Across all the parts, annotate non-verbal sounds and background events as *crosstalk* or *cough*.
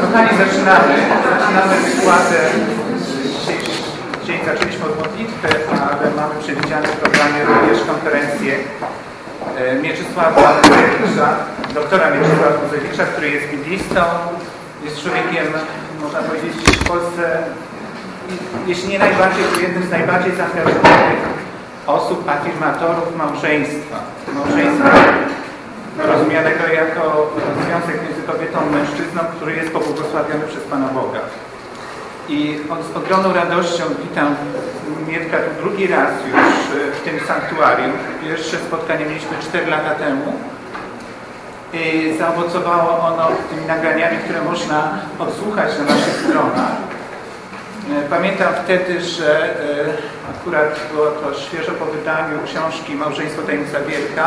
Kochani, zaczynamy. Zaczynamy wykładę. Dzień zaczęliśmy od modlitwy, ale mamy przewidziane w programie również konferencję e, Mieczysława Muzewicza, doktora Mieczysława Muzewicza, który jest biblistą, jest człowiekiem, można powiedzieć, w Polsce, jeśli nie najbardziej, to jednym z najbardziej zaangażowanych osób, afirmatorów małżeństwa. Małżeństwa rozumianego jako związek między kobietą mężczyzną, który jest pobłogosławiony przez Pana Boga. I z ogromną radością witam Mietka tu drugi raz już w tym sanktuarium. Pierwsze spotkanie mieliśmy 4 lata temu. I zaowocowało ono tymi nagraniami, które można odsłuchać na naszych stronach. Pamiętam wtedy, że e, akurat było to świeżo po wydaniu książki Małżeństwo Tajemnica Wielka.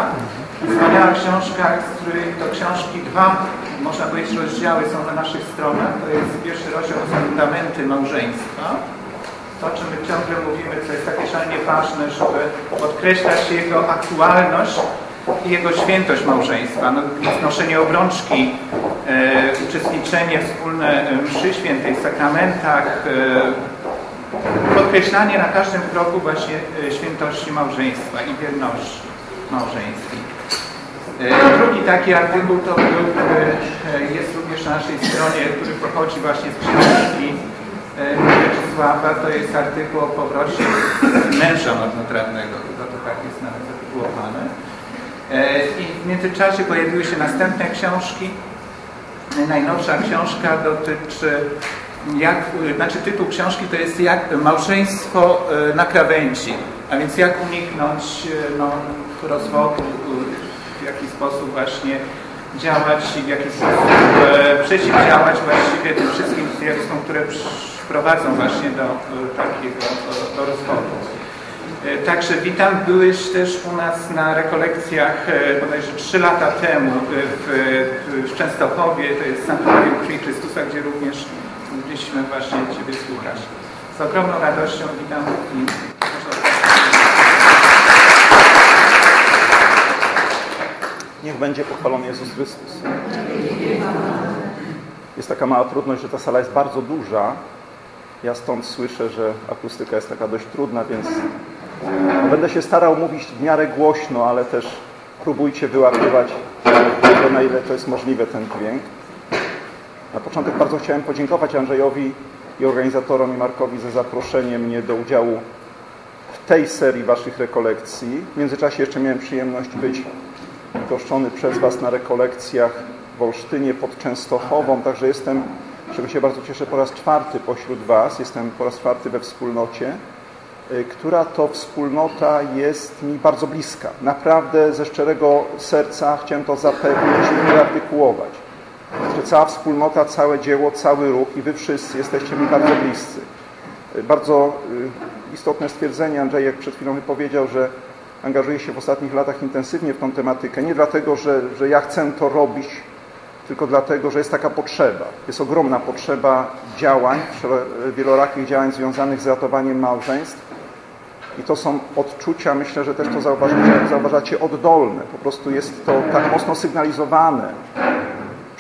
Wspaniała książka, z której to książki dwa, można powiedzieć, rozdziały są na naszych stronach. To jest pierwszy rozdział Fundamenty Małżeństwa. To, o czym my ciągle mówimy, co jest takie szalenie ważne, żeby podkreślać jego aktualność i jego świętość małżeństwa. No, noszenie obrączki, e, uczestniczenie wspólne mszy świętej, w sakramentach, e, podkreślanie na każdym kroku właśnie e, świętości małżeństwa i wierności małżeńskiej. E, drugi taki artykuł to był, e, jest również na naszej stronie, który pochodzi właśnie z książki Mieczysława. To jest artykuł o powrocie męża marnotrawnego. Chyba to tak jest nawet zatytułowane. I w międzyczasie pojawiły się następne książki. Najnowsza książka dotyczy jak, znaczy tytuł książki to jest jak małżeństwo na krawędzi, a więc jak uniknąć no, rozwodu, w jaki sposób właśnie działać i w jaki sposób e, przeciwdziałać właściwie tym wszystkim zjawiskom, które prowadzą właśnie do takiego do, do rozwodu. E, także witam. Byłeś też u nas na rekolekcjach e, bodajże 3 lata temu w, w Częstochowie, to jest Sanktuarium Krwi Chrystusa, gdzie również mogliśmy właśnie Ciebie słuchać. Z ogromną radością witam i Niech będzie pochwalony Jezus Chrystus. Jest taka mała trudność, że ta sala jest bardzo duża. Ja stąd słyszę, że akustyka jest taka dość trudna, więc będę się starał mówić w miarę głośno, ale też próbujcie wyłapywać na ile to jest możliwe ten dźwięk. Na początek bardzo chciałem podziękować Andrzejowi i organizatorom i Markowi za zaproszenie mnie do udziału w tej serii Waszych rekolekcji. W międzyczasie jeszcze miałem przyjemność być goszczony przez Was na rekolekcjach w Olsztynie pod Częstochową, także jestem, czego się bardzo cieszę, po raz czwarty pośród Was, jestem po raz czwarty we wspólnocie, która to wspólnota jest mi bardzo bliska. Naprawdę ze szczerego serca chciałem to zapewnić i wyartykułować. Że cała wspólnota, całe dzieło, cały ruch i Wy wszyscy jesteście mi bardzo bliscy. Bardzo istotne stwierdzenie Andrzejek przed chwilą wypowiedział, że angażuję się w ostatnich latach intensywnie w tą tematykę. Nie dlatego, że, że ja chcę to robić, tylko dlatego, że jest taka potrzeba. Jest ogromna potrzeba działań, wielorakich działań związanych z ratowaniem małżeństw. I to są odczucia, myślę, że też to zauważacie, zauważacie oddolne. Po prostu jest to tak mocno sygnalizowane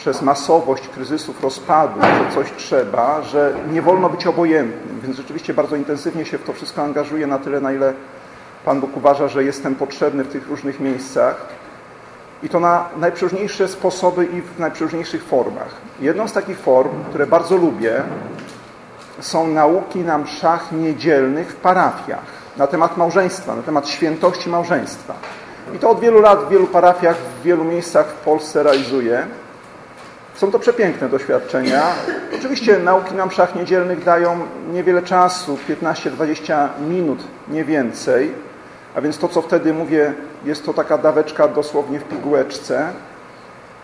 przez masowość kryzysów, rozpadów, że coś trzeba, że nie wolno być obojętnym. Więc rzeczywiście bardzo intensywnie się w to wszystko angażuję na tyle, na ile Pan Bóg uważa, że jestem potrzebny w tych różnych miejscach i to na najprzeróżniejsze sposoby i w najprzeróżniejszych formach. Jedną z takich form, które bardzo lubię, są nauki na mszach niedzielnych w parafiach na temat małżeństwa, na temat świętości małżeństwa. I to od wielu lat w wielu parafiach, w wielu miejscach w Polsce realizuję. Są to przepiękne doświadczenia. Oczywiście nauki na mszach niedzielnych dają niewiele czasu, 15-20 minut, nie więcej. A więc to, co wtedy mówię, jest to taka daweczka dosłownie w pigułeczce,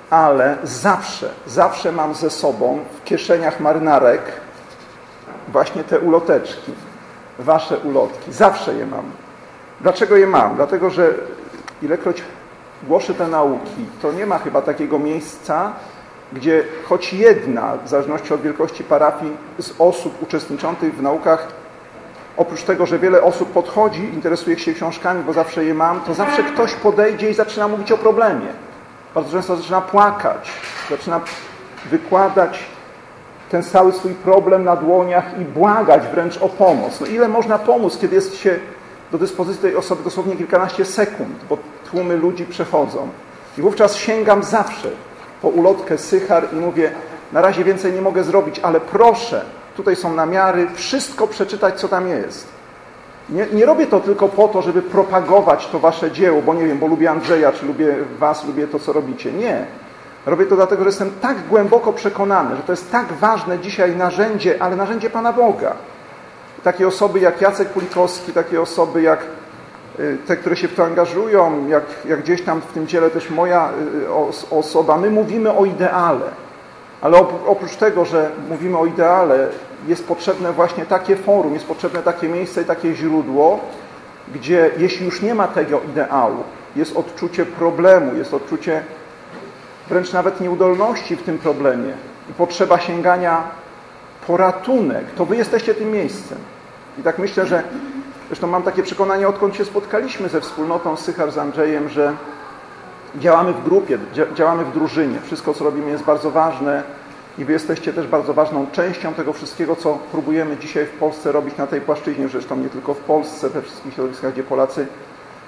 ale zawsze, zawsze mam ze sobą w kieszeniach marynarek właśnie te uloteczki, wasze ulotki. Zawsze je mam. Dlaczego je mam? Dlatego, że ilekroć głoszę te nauki, to nie ma chyba takiego miejsca, gdzie choć jedna, w zależności od wielkości parafii, z osób uczestniczących w naukach oprócz tego, że wiele osób podchodzi, interesuje się książkami, bo zawsze je mam, to zawsze ktoś podejdzie i zaczyna mówić o problemie. Bardzo często zaczyna płakać, zaczyna wykładać ten cały swój problem na dłoniach i błagać wręcz o pomoc. No ile można pomóc, kiedy jest się do dyspozycji tej osoby dosłownie kilkanaście sekund, bo tłumy ludzi przechodzą. I wówczas sięgam zawsze po ulotkę Sychar i mówię, na razie więcej nie mogę zrobić, ale proszę, tutaj są namiary, wszystko przeczytać, co tam jest. Nie, nie, robię to tylko po to, żeby propagować to wasze dzieło, bo nie wiem, bo lubię Andrzeja, czy lubię was, lubię to, co robicie. Nie. Robię to dlatego, że jestem tak głęboko przekonany, że to jest tak ważne dzisiaj narzędzie, ale narzędzie Pana Boga. Takie osoby jak Jacek Pulikowski, takie osoby jak te, które się w to angażują, jak, jak gdzieś tam w tym dziele też moja y, osoba, my mówimy o ideale. Ale oprócz tego, że mówimy o ideale, jest potrzebne właśnie takie forum, jest potrzebne takie miejsce i takie źródło, gdzie jeśli już nie ma tego ideału, jest odczucie problemu, jest odczucie wręcz nawet nieudolności w tym problemie i potrzeba sięgania po ratunek, to wy jesteście tym miejscem. I tak myślę, że zresztą mam takie przekonanie, odkąd się spotkaliśmy ze wspólnotą Sychar z Andrzejem, że działamy w grupie, działamy w drużynie. Wszystko, co robimy jest bardzo ważne i wy jesteście też bardzo ważną częścią tego wszystkiego, co próbujemy dzisiaj w Polsce robić na tej płaszczyźnie, zresztą nie tylko w Polsce, we wszystkich środowiskach, gdzie Polacy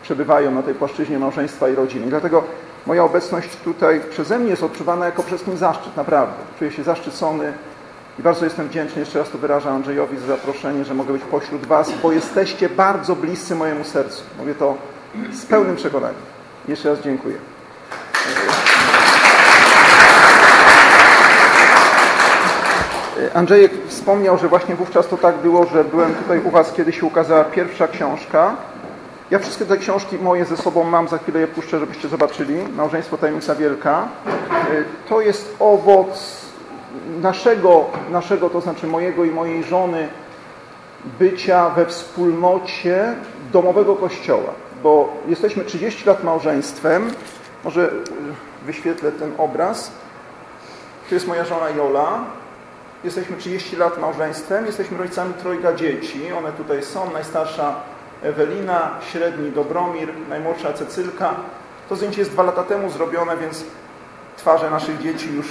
przebywają na tej płaszczyźnie małżeństwa i rodziny. Dlatego moja obecność tutaj przeze mnie jest odczuwana jako wszystkim zaszczyt, naprawdę. Czuję się zaszczycony i bardzo jestem wdzięczny, jeszcze raz to wyrażam Andrzejowi za zaproszenie, że mogę być pośród Was, bo jesteście bardzo bliscy mojemu sercu. Mówię to z pełnym przekonaniem. Jeszcze raz dziękuję. Andrzejek wspomniał, że właśnie wówczas to tak było, że byłem tutaj u Was, kiedy się ukazała pierwsza książka. Ja wszystkie te książki moje ze sobą mam, za chwilę je puszczę, żebyście zobaczyli. Małżeństwo Tajemnica Wielka. To jest owoc naszego, naszego, to znaczy mojego i mojej żony, bycia we wspólnocie domowego kościoła. Bo jesteśmy 30 lat małżeństwem. Może wyświetlę ten obraz. Tu jest moja żona Jola. Jesteśmy 30 lat małżeństwem. Jesteśmy rodzicami trojga dzieci. One tutaj są. Najstarsza Ewelina, średni Dobromir, najmłodsza Cecylka. To zdjęcie jest dwa lata temu zrobione, więc twarze naszych dzieci już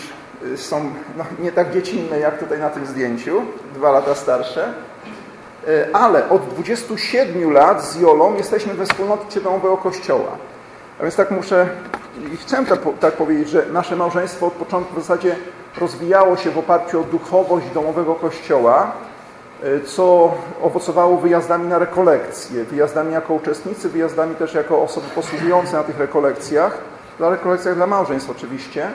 są no, nie tak dziecinne jak tutaj na tym zdjęciu, dwa lata starsze. Y, ale od 27 lat z Jolą jesteśmy we wspólnocie domowego kościoła. A więc tak muszę i chcę tak, tak powiedzieć, że nasze małżeństwo od początku w zasadzie rozwijało się w oparciu o duchowość domowego kościoła, E, co owocowało wyjazdami na rekolekcje, wyjazdami jako uczestnicy, wyjazdami też jako osoby posługujące na tych rekolekcjach, na rekolekcjach dla małżeństw oczywiście.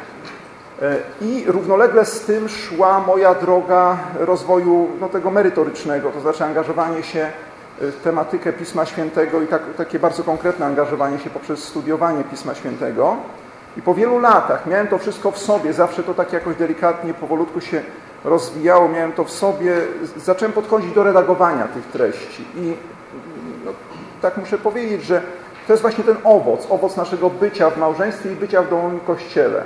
E, I równolegle z tym szła moja droga rozwoju no, tego merytorycznego, to znaczy angażowanie się w tematykę Pisma Świętego i tak, takie bardzo konkretne angażowanie się poprzez studiowanie Pisma Świętego. I po wielu latach miałem to wszystko w sobie, zawsze to tak jakoś delikatnie, powolutku się rozwijało, miałem to w sobie, zacząłem podchodzić do redagowania tych treści i no, tak muszę powiedzieć, że to jest właśnie ten owoc, owoc naszego bycia w małżeństwie i bycia w domowym kościele.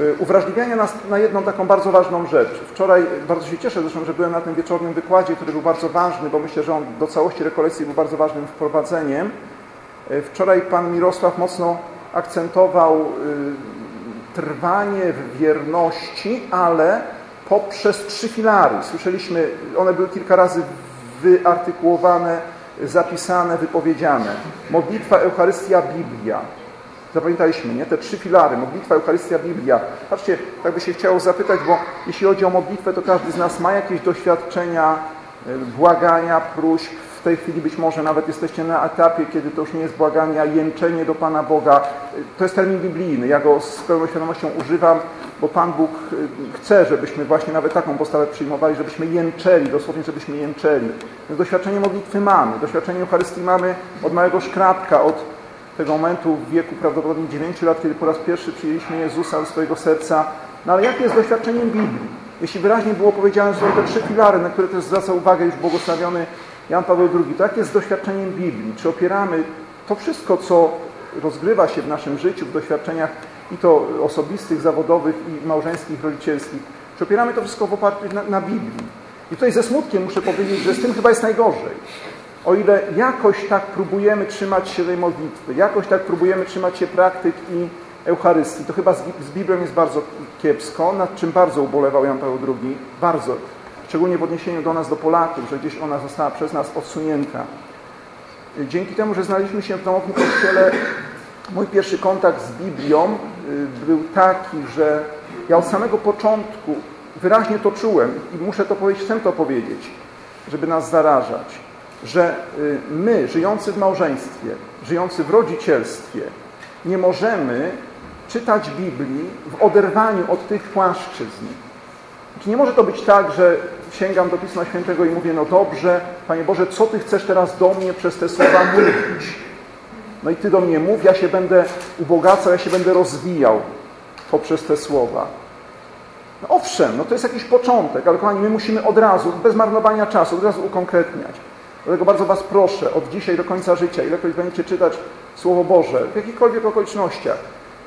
Y, uwrażliwiania nas na jedną taką bardzo ważną rzecz. Wczoraj bardzo się cieszę zresztą, że byłem na tym wieczornym wykładzie, który był bardzo ważny, bo myślę, że on do całości rekolekcji był bardzo ważnym wprowadzeniem. Y, wczoraj pan Mirosław mocno akcentował y, trwanie w wierności, ale poprzez trzy filary. Słyszeliśmy, one były kilka razy wyartykułowane, zapisane, wypowiedziane. Modlitwa, Eucharystia, Biblia. Zapamiętaliśmy, nie? Te trzy filary. Modlitwa, Eucharystia, Biblia. Patrzcie, tak by się chciało zapytać, bo jeśli chodzi o modlitwę, to każdy z nas ma jakieś doświadczenia, y, błagania, próśb, w tej chwili być może nawet jesteście na etapie, kiedy to już nie jest błaganie, a jęczenie do Pana Boga. To jest termin biblijny. Ja go z pełną świadomością używam, bo Pan Bóg y, chce, żebyśmy właśnie nawet taką postawę przyjmowali, żebyśmy jęczeli, dosłownie żebyśmy jęczeli. Więc doświadczenie modlitwy mamy, doświadczenie Eucharystii mamy od małego szkrapka, od tego momentu w wieku prawdopodobnie 9 lat, kiedy po raz pierwszy przyjęliśmy Jezusa do swojego serca. No ale jakie jest doświadczeniem Biblii? Jeśli wyraźnie było powiedziane, że są te trzy filary, na które też zwraca uwagę już błogosławiony Jan Paweł II, tak jest z doświadczeniem Biblii. Czy opieramy to wszystko, co rozgrywa się w naszym życiu, w doświadczeniach i to osobistych, zawodowych i małżeńskich, rodzicielskich, czy opieramy to wszystko w oparciu na, na Biblii. I tutaj ze smutkiem muszę powiedzieć, że z tym chyba jest najgorzej. O ile jakoś tak próbujemy trzymać się tej modlitwy, jakoś tak próbujemy trzymać się praktyk i Eucharystii, to chyba z, Biblią jest bardzo kiepsko, nad czym bardzo ubolewał Jan Paweł II. Bardzo. Szczególnie w odniesieniu do nas, do Polaków, że gdzieś ona została przez nas odsunięta. Dzięki temu, że znaleźliśmy się w domowym kościele, mój pierwszy kontakt z Biblią y, był taki, że ja od samego początku wyraźnie to czułem i muszę to powiedzieć, chcę to powiedzieć, żeby nas zarażać, że y, my, żyjący w małżeństwie, żyjący w rodzicielstwie, nie możemy czytać Biblii w oderwaniu od tych płaszczyzn. Nie może to być tak, że sięgam do Pisma Świętego i mówię, no dobrze, Panie Boże, co Ty chcesz teraz do mnie przez te słowa mówić? No i Ty do mnie mów, ja się będę ubogacał, ja się będę rozwijał poprzez te słowa. No owszem, no to jest jakiś początek, ale kochani, my musimy od razu, bez marnowania czasu, od razu ukonkretniać. Dlatego bardzo Was proszę, od dzisiaj do końca życia, ilekroć będziecie czytać Słowo Boże, w jakichkolwiek okolicznościach,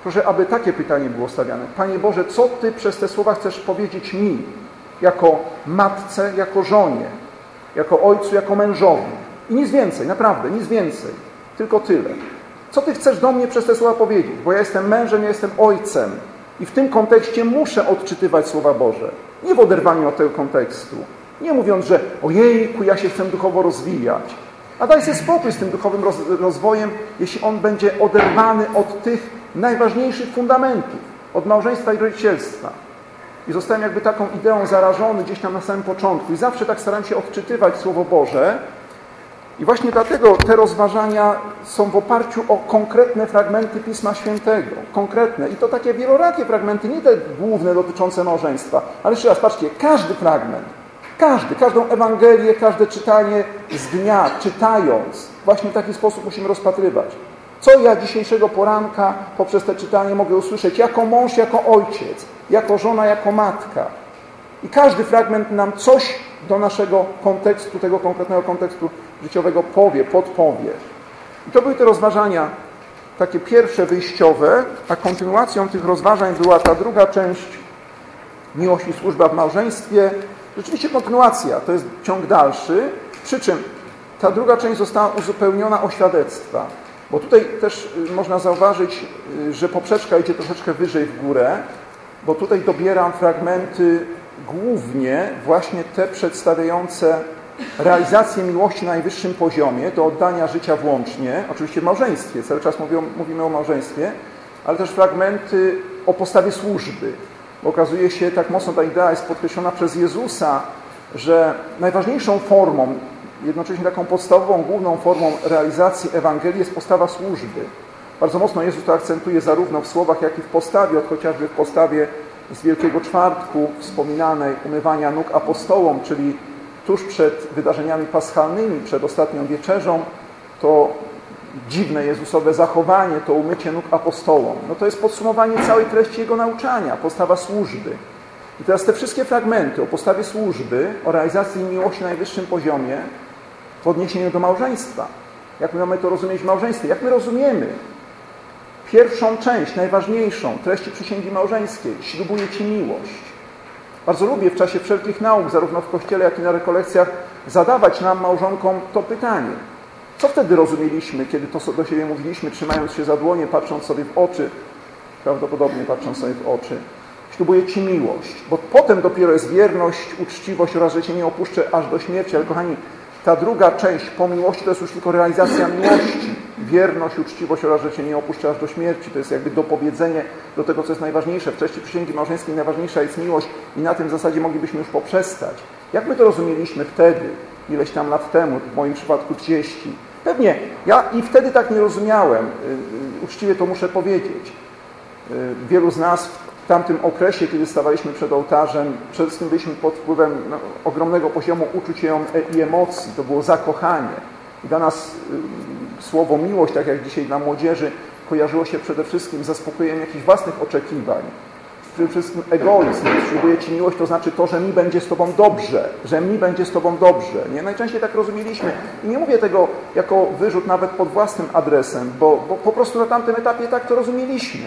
proszę, aby takie pytanie było stawiane. Panie Boże, co Ty przez te słowa chcesz powiedzieć mi, jako matce, jako żonie, jako ojcu, jako mężowi? I nic więcej, naprawdę, nic więcej. Tylko tyle. Co Ty chcesz do mnie przez te słowa powiedzieć? Bo ja jestem mężem, ja jestem ojcem. I w tym kontekście muszę odczytywać Słowa Boże. Nie w oderwaniu od tego kontekstu. Nie mówiąc, że ojejku, ja się chcę duchowo rozwijać. A daj sobie spokój z tym duchowym rozwojem, jeśli on będzie oderwany od tych najważniejszych fundamentów, od małżeństwa i rodzicielstwa. I zostałem jakby taką ideą zarażony gdzieś tam na samym początku. I zawsze tak staram się odczytywać Słowo Boże. I właśnie dlatego te rozważania są w oparciu o konkretne fragmenty Pisma Świętego. Konkretne. I to takie wielorakie fragmenty, nie te główne dotyczące małżeństwa. Ale jeszcze raz, patrzcie, każdy fragment każdy, każdą Ewangelię, każde czytanie z dnia, czytając, właśnie w taki sposób musimy rozpatrywać. Co ja dzisiejszego poranka poprzez te czytanie mogę usłyszeć jako mąż, jako ojciec, jako żona, jako matka. I każdy fragment nam coś do naszego kontekstu, tego konkretnego kontekstu życiowego powie, podpowie. I to były te rozważania takie pierwsze wyjściowe, a kontynuacją tych rozważań była ta druga część miłość i służba w małżeństwie, Rzeczywiście kontynuacja, to jest ciąg dalszy, przy czym ta druga część została uzupełniona o świadectwa. Bo tutaj też y, można zauważyć, y, że poprzeczka idzie troszeczkę wyżej w górę, bo tutaj dobieram fragmenty głównie właśnie te przedstawiające realizację miłości na najwyższym poziomie, do oddania życia włącznie, oczywiście w małżeństwie, cały czas mówimy o małżeństwie, ale też fragmenty o postawie służby, okazuje się, tak mocno ta idea jest podkreślona przez Jezusa, że najważniejszą formą, jednocześnie taką podstawową, główną formą realizacji Ewangelii jest postawa służby. Bardzo mocno Jezus to akcentuje zarówno w słowach, jak i w postawie, od chociażby w postawie z Wielkiego Czwartku wspominanej umywania nóg apostołom, czyli tuż przed wydarzeniami paschalnymi, przed ostatnią wieczerzą, to dziwne Jezusowe zachowanie, to umycie nóg apostołom. No to jest podsumowanie całej treści Jego nauczania, postawa służby. I teraz te wszystkie fragmenty o postawie służby, o realizacji miłości na najwyższym poziomie w odniesieniu do małżeństwa. Jak my mamy to rozumieć w małżeństwie? Jak my rozumiemy pierwszą część, najważniejszą treści przysięgi małżeńskiej? Ślubuję Ci miłość. Bardzo lubię w czasie wszelkich nauk, zarówno w kościele, jak i na rekolekcjach, zadawać nam, małżonkom, to pytanie. Co wtedy rozumieliśmy, kiedy to do siebie mówiliśmy, trzymając się za dłonie, patrząc sobie w oczy, prawdopodobnie patrząc sobie w oczy? Ślubuję Ci miłość, bo potem dopiero jest wierność, uczciwość oraz, że Cię nie opuszczę aż do śmierci. Ale kochani, ta druga część po miłości to jest już tylko realizacja miłości. Wierność, uczciwość oraz, że Cię nie opuszczę aż do śmierci. To jest jakby dopowiedzenie do tego, co jest najważniejsze. W treści przysięgi małżeńskiej najważniejsza jest miłość i na tym zasadzie moglibyśmy już poprzestać. Jak my to rozumieliśmy wtedy, ileś tam lat temu, w moim przypadku 30? Pewnie, ja i wtedy tak nie rozumiałem, y, y, uczciwie to muszę powiedzieć. Y, wielu z nas w tamtym okresie, kiedy stawaliśmy przed ołtarzem, przede wszystkim byliśmy pod wpływem no, ogromnego poziomu uczuć i emocji, to było zakochanie. I dla nas słowo miłość, tak jak dzisiaj dla młodzieży, kojarzyło się przede wszystkim z zaspokojeniem jakichś własnych oczekiwań, przede wszystkim egoizm. Spróbuję Ci miłość, to znaczy to, że mi będzie z Tobą dobrze, że mi będzie z Tobą dobrze. Nie? Najczęściej tak rozumieliśmy. I nie mówię tego jako wyrzut nawet pod własnym adresem, bo, bo po prostu na tamtym etapie tak to rozumieliśmy.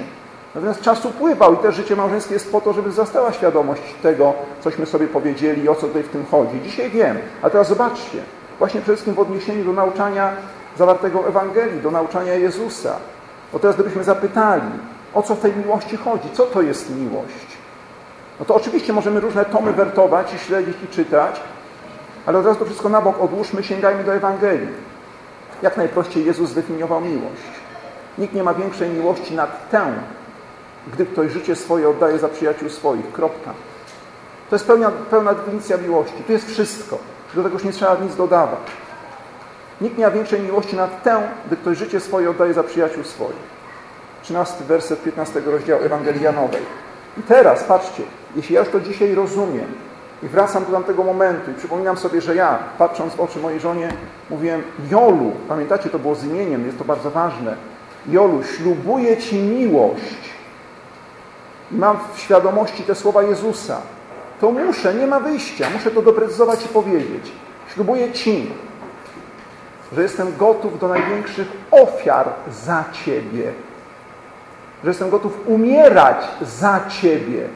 Natomiast czas upływał i też życie małżeńskie jest po to, żeby zastała świadomość tego, cośmy sobie powiedzieli i o co tutaj w tym chodzi. Dzisiaj wiem. A teraz zobaczcie, właśnie przede wszystkim w odniesieniu do nauczania zawartego Ewangelii, do nauczania Jezusa. Bo teraz gdybyśmy zapytali, O co w tej miłości chodzi? Co to jest miłość? No to oczywiście możemy różne tomy wertować i śledzić i czytać, ale od razu to wszystko na bok odłóżmy, sięgajmy do Ewangelii. Jak najprościej Jezus zdefiniował miłość. Nikt nie ma większej miłości nad tę, gdy ktoś życie swoje oddaje za przyjaciół swoich. Kropka. To jest pełna, pełna definicja miłości. Tu jest wszystko. Do tego już nie trzeba nic dodawać. Nikt nie ma większej miłości nad tę, gdy ktoś życie swoje oddaje za przyjaciół swoich. 13 werset 15 rozdziału Ewangelii Janowej. I teraz, patrzcie, jeśli ja już to dzisiaj rozumiem i wracam do tamtego momentu i przypominam sobie, że ja, patrząc w oczy mojej żonie, mówiłem Jolu, pamiętacie, to było z imieniem, jest to bardzo ważne. Jolu, ślubuję Ci miłość. I mam w świadomości te słowa Jezusa. To muszę, nie ma wyjścia, muszę to doprecyzować i powiedzieć. Ślubuję Ci, że jestem gotów do największych ofiar za Ciebie. Że jestem gotów umierać za Ciebie.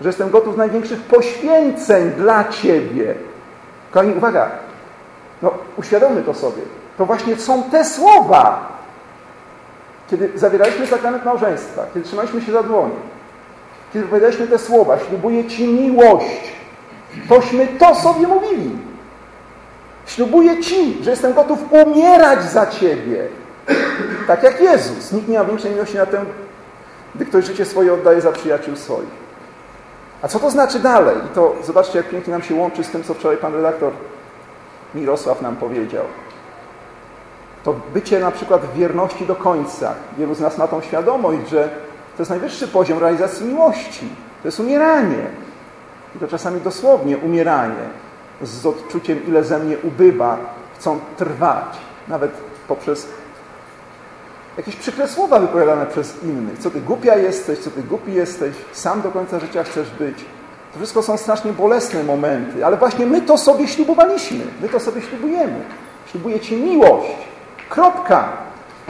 Że jestem gotów największych poświęceń dla Ciebie. Kochani, uwaga, no uświadommy to sobie. To właśnie są te słowa. Kiedy zawieraliśmy sakrament małżeństwa, kiedy trzymaliśmy się za dłonie, kiedy powiedzieliśmy te słowa, ślubuję Ci miłość, tośmy to sobie mówili. Ślubuję Ci, że jestem gotów umierać za Ciebie. Tak jak Jezus. Nikt nie ma większej miłości na tę, gdy ktoś życie swoje oddaje za przyjaciół swoich. A co to znaczy dalej? I to zobaczcie, jak pięknie nam się łączy z tym, co wczoraj pan redaktor Mirosław nam powiedział. To bycie na przykład wierności do końca. Wielu z nas ma tą świadomość, że to jest najwyższy poziom realizacji miłości. To jest umieranie. I to czasami dosłownie umieranie z odczuciem, ile ze mnie ubywa, chcą trwać, nawet poprzez jakieś przykre słowa wypowiadane przez innych. Co ty głupia jesteś, co ty głupi jesteś, sam do końca życia chcesz być. To wszystko są strasznie bolesne momenty, ale właśnie my to sobie ślubowaliśmy. My to sobie ślubujemy. Ślubuję Ci miłość. Kropka.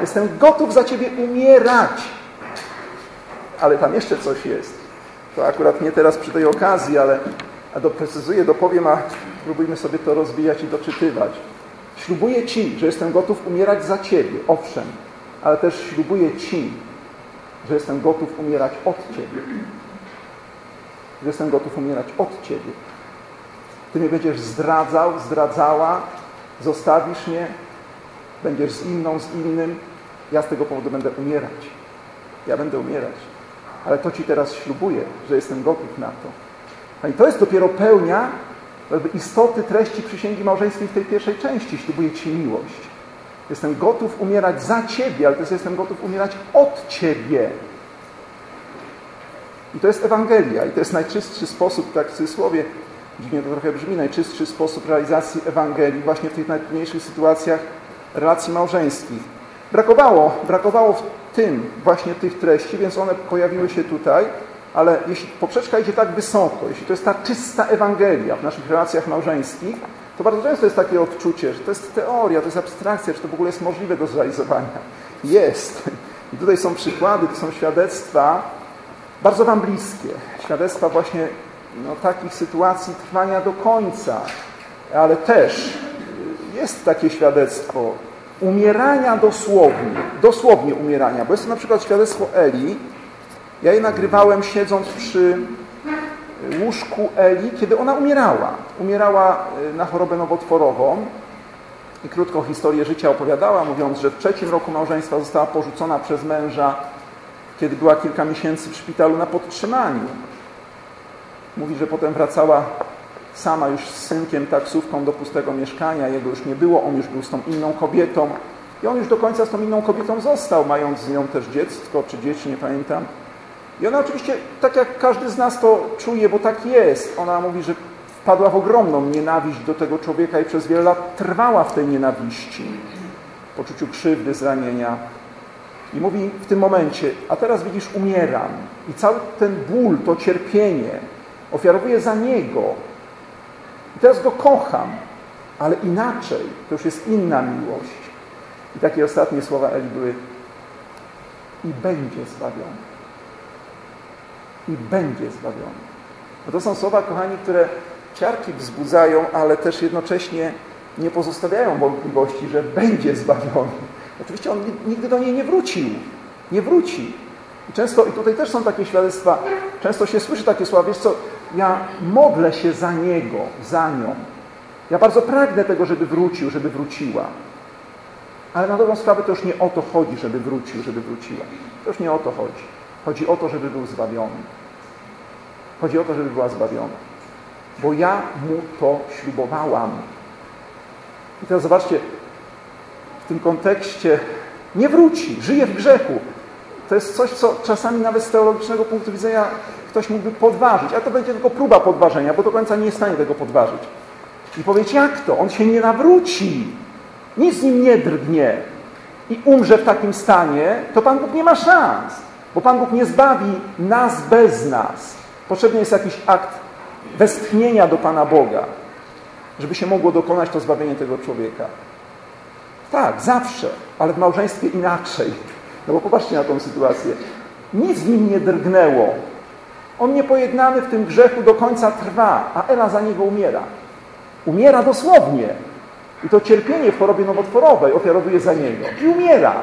Jestem gotów za Ciebie umierać. Ale tam jeszcze coś jest. To akurat nie teraz przy tej okazji, ale a doprecyzuję, dopowiem, a spróbujmy sobie to rozwijać i doczytywać. Ślubuję Ci, że jestem gotów umierać za Ciebie, owszem, ale też ślubuję Ci, że jestem gotów umierać od Ciebie. Że jestem gotów umierać od Ciebie. Ty mnie będziesz zdradzał, zdradzała, zostawisz mnie, będziesz z inną, z innym, ja z tego powodu będę umierać. Ja będę umierać. Ale to Ci teraz ślubuję, że jestem gotów na to. I to jest dopiero pełnia jakby istoty treści przysięgi małżeńskiej w tej pierwszej części. Ślubuję Ci miłość. Jestem gotów umierać za Ciebie, ale też jestem gotów umierać od Ciebie. I to jest Ewangelia. I to jest najczystszy sposób, tak w cudzysłowie, dziwnie to trochę brzmi, najczystszy sposób realizacji Ewangelii właśnie w tych najtrudniejszych sytuacjach relacji małżeńskich. Brakowało, brakowało w tym właśnie tych treści, więc one pojawiły się tutaj, ale jeśli poprzeczka idzie tak wysoko, jeśli to jest ta czysta Ewangelia w naszych relacjach małżeńskich, to bardzo często jest takie odczucie, że to jest teoria, to jest abstrakcja, czy to w ogóle jest możliwe do zrealizowania. Jest. I tutaj są przykłady, to są świadectwa bardzo Wam bliskie. Świadectwa właśnie no, takich sytuacji trwania do końca, ale też jest takie świadectwo umierania dosłownie, dosłownie umierania, bo jest to na przykład świadectwo Eli. Ja je nagrywałem siedząc przy łóżku Eli, kiedy ona umierała. Umierała y, na chorobę nowotworową i krótką historię życia opowiadała, mówiąc, że w trzecim roku małżeństwa została porzucona przez męża, kiedy była kilka miesięcy w szpitalu na podtrzymaniu. Mówi, że potem wracała sama już z synkiem taksówką do pustego mieszkania, jego już nie było, on już był z tą inną kobietą i on już do końca z tą inną kobietą został, mając z nią też dziecko czy dzieci, nie pamiętam. I ona oczywiście, tak jak każdy z nas to czuje, bo tak jest, ona mówi, że wpadła w ogromną nienawiść do tego człowieka i przez wiele lat trwała w tej nienawiści, poczuciu krzywdy, zranienia. I mówi w tym momencie, a teraz widzisz, umieram. I cały ten ból, to cierpienie ofiarowuję za Niego. I teraz Go kocham, ale inaczej. To już jest inna miłość. I takie ostatnie słowa Eli były i będzie zbawiony i będzie zbawiony. Bo to są słowa, kochani, które ciarki wzbudzają, ale też jednocześnie nie pozostawiają wątpliwości, że będzie zbawiony. Oczywiście on nigdy do niej nie wrócił. Nie wróci. I często, i tutaj też są takie świadectwa, często się słyszy takie słowa, wiesz co, ja modlę się za niego, za nią. Ja bardzo pragnę tego, żeby wrócił, żeby wróciła. Ale na dobrą sprawę to już nie o to chodzi, żeby wrócił, żeby wróciła. To już nie o to chodzi. Chodzi o to, żeby był zbawiony. Chodzi o to, żeby była zbawiona. Bo ja mu to ślubowałam. I teraz zobaczcie, w tym kontekście nie wróci, żyje w grzechu. To jest coś, co czasami nawet z teologicznego punktu widzenia ktoś mógłby podważyć, ale to będzie tylko próba podważenia, bo do końca nie jest w stanie tego podważyć. I powiedzieć, jak to? On się nie nawróci. Nic z nim nie drgnie. I umrze w takim stanie, to Pan Bóg nie ma szans. Bo Pan Bóg nie zbawi nas bez nas. Potrzebny jest jakiś akt westchnienia do Pana Boga, żeby się mogło dokonać to zbawienie tego człowieka. Tak, zawsze, ale w małżeństwie inaczej. No bo popatrzcie na tą sytuację. Nic w nim nie drgnęło. On niepojednany w tym grzechu do końca trwa, a Ela za niego umiera. Umiera dosłownie. I to cierpienie w chorobie nowotworowej ofiarowuje za niego. I umiera.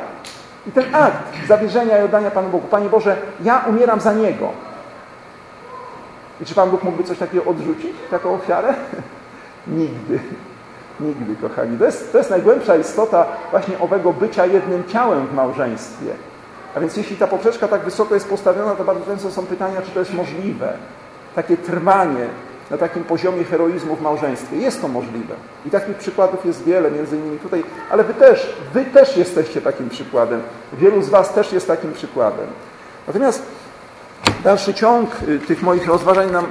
I ten akt zawierzenia i oddania Panu Bogu. Panie Boże, ja umieram za niego. I czy Pan Bóg mógłby coś takiego odrzucić? Taką ofiarę? *laughs* Nigdy. Nigdy, kochani. To jest, to jest najgłębsza istota właśnie owego bycia jednym ciałem w małżeństwie. A więc jeśli ta poprzeczka tak wysoko jest postawiona, to bardzo często są pytania, czy to jest możliwe. Takie trwanie na takim poziomie heroizmu w małżeństwie. Jest to możliwe. I takich przykładów jest wiele, między innymi tutaj, ale wy też, wy też jesteście takim przykładem. Wielu z was też jest takim przykładem. Natomiast dalszy ciąg y, tych moich rozważań nam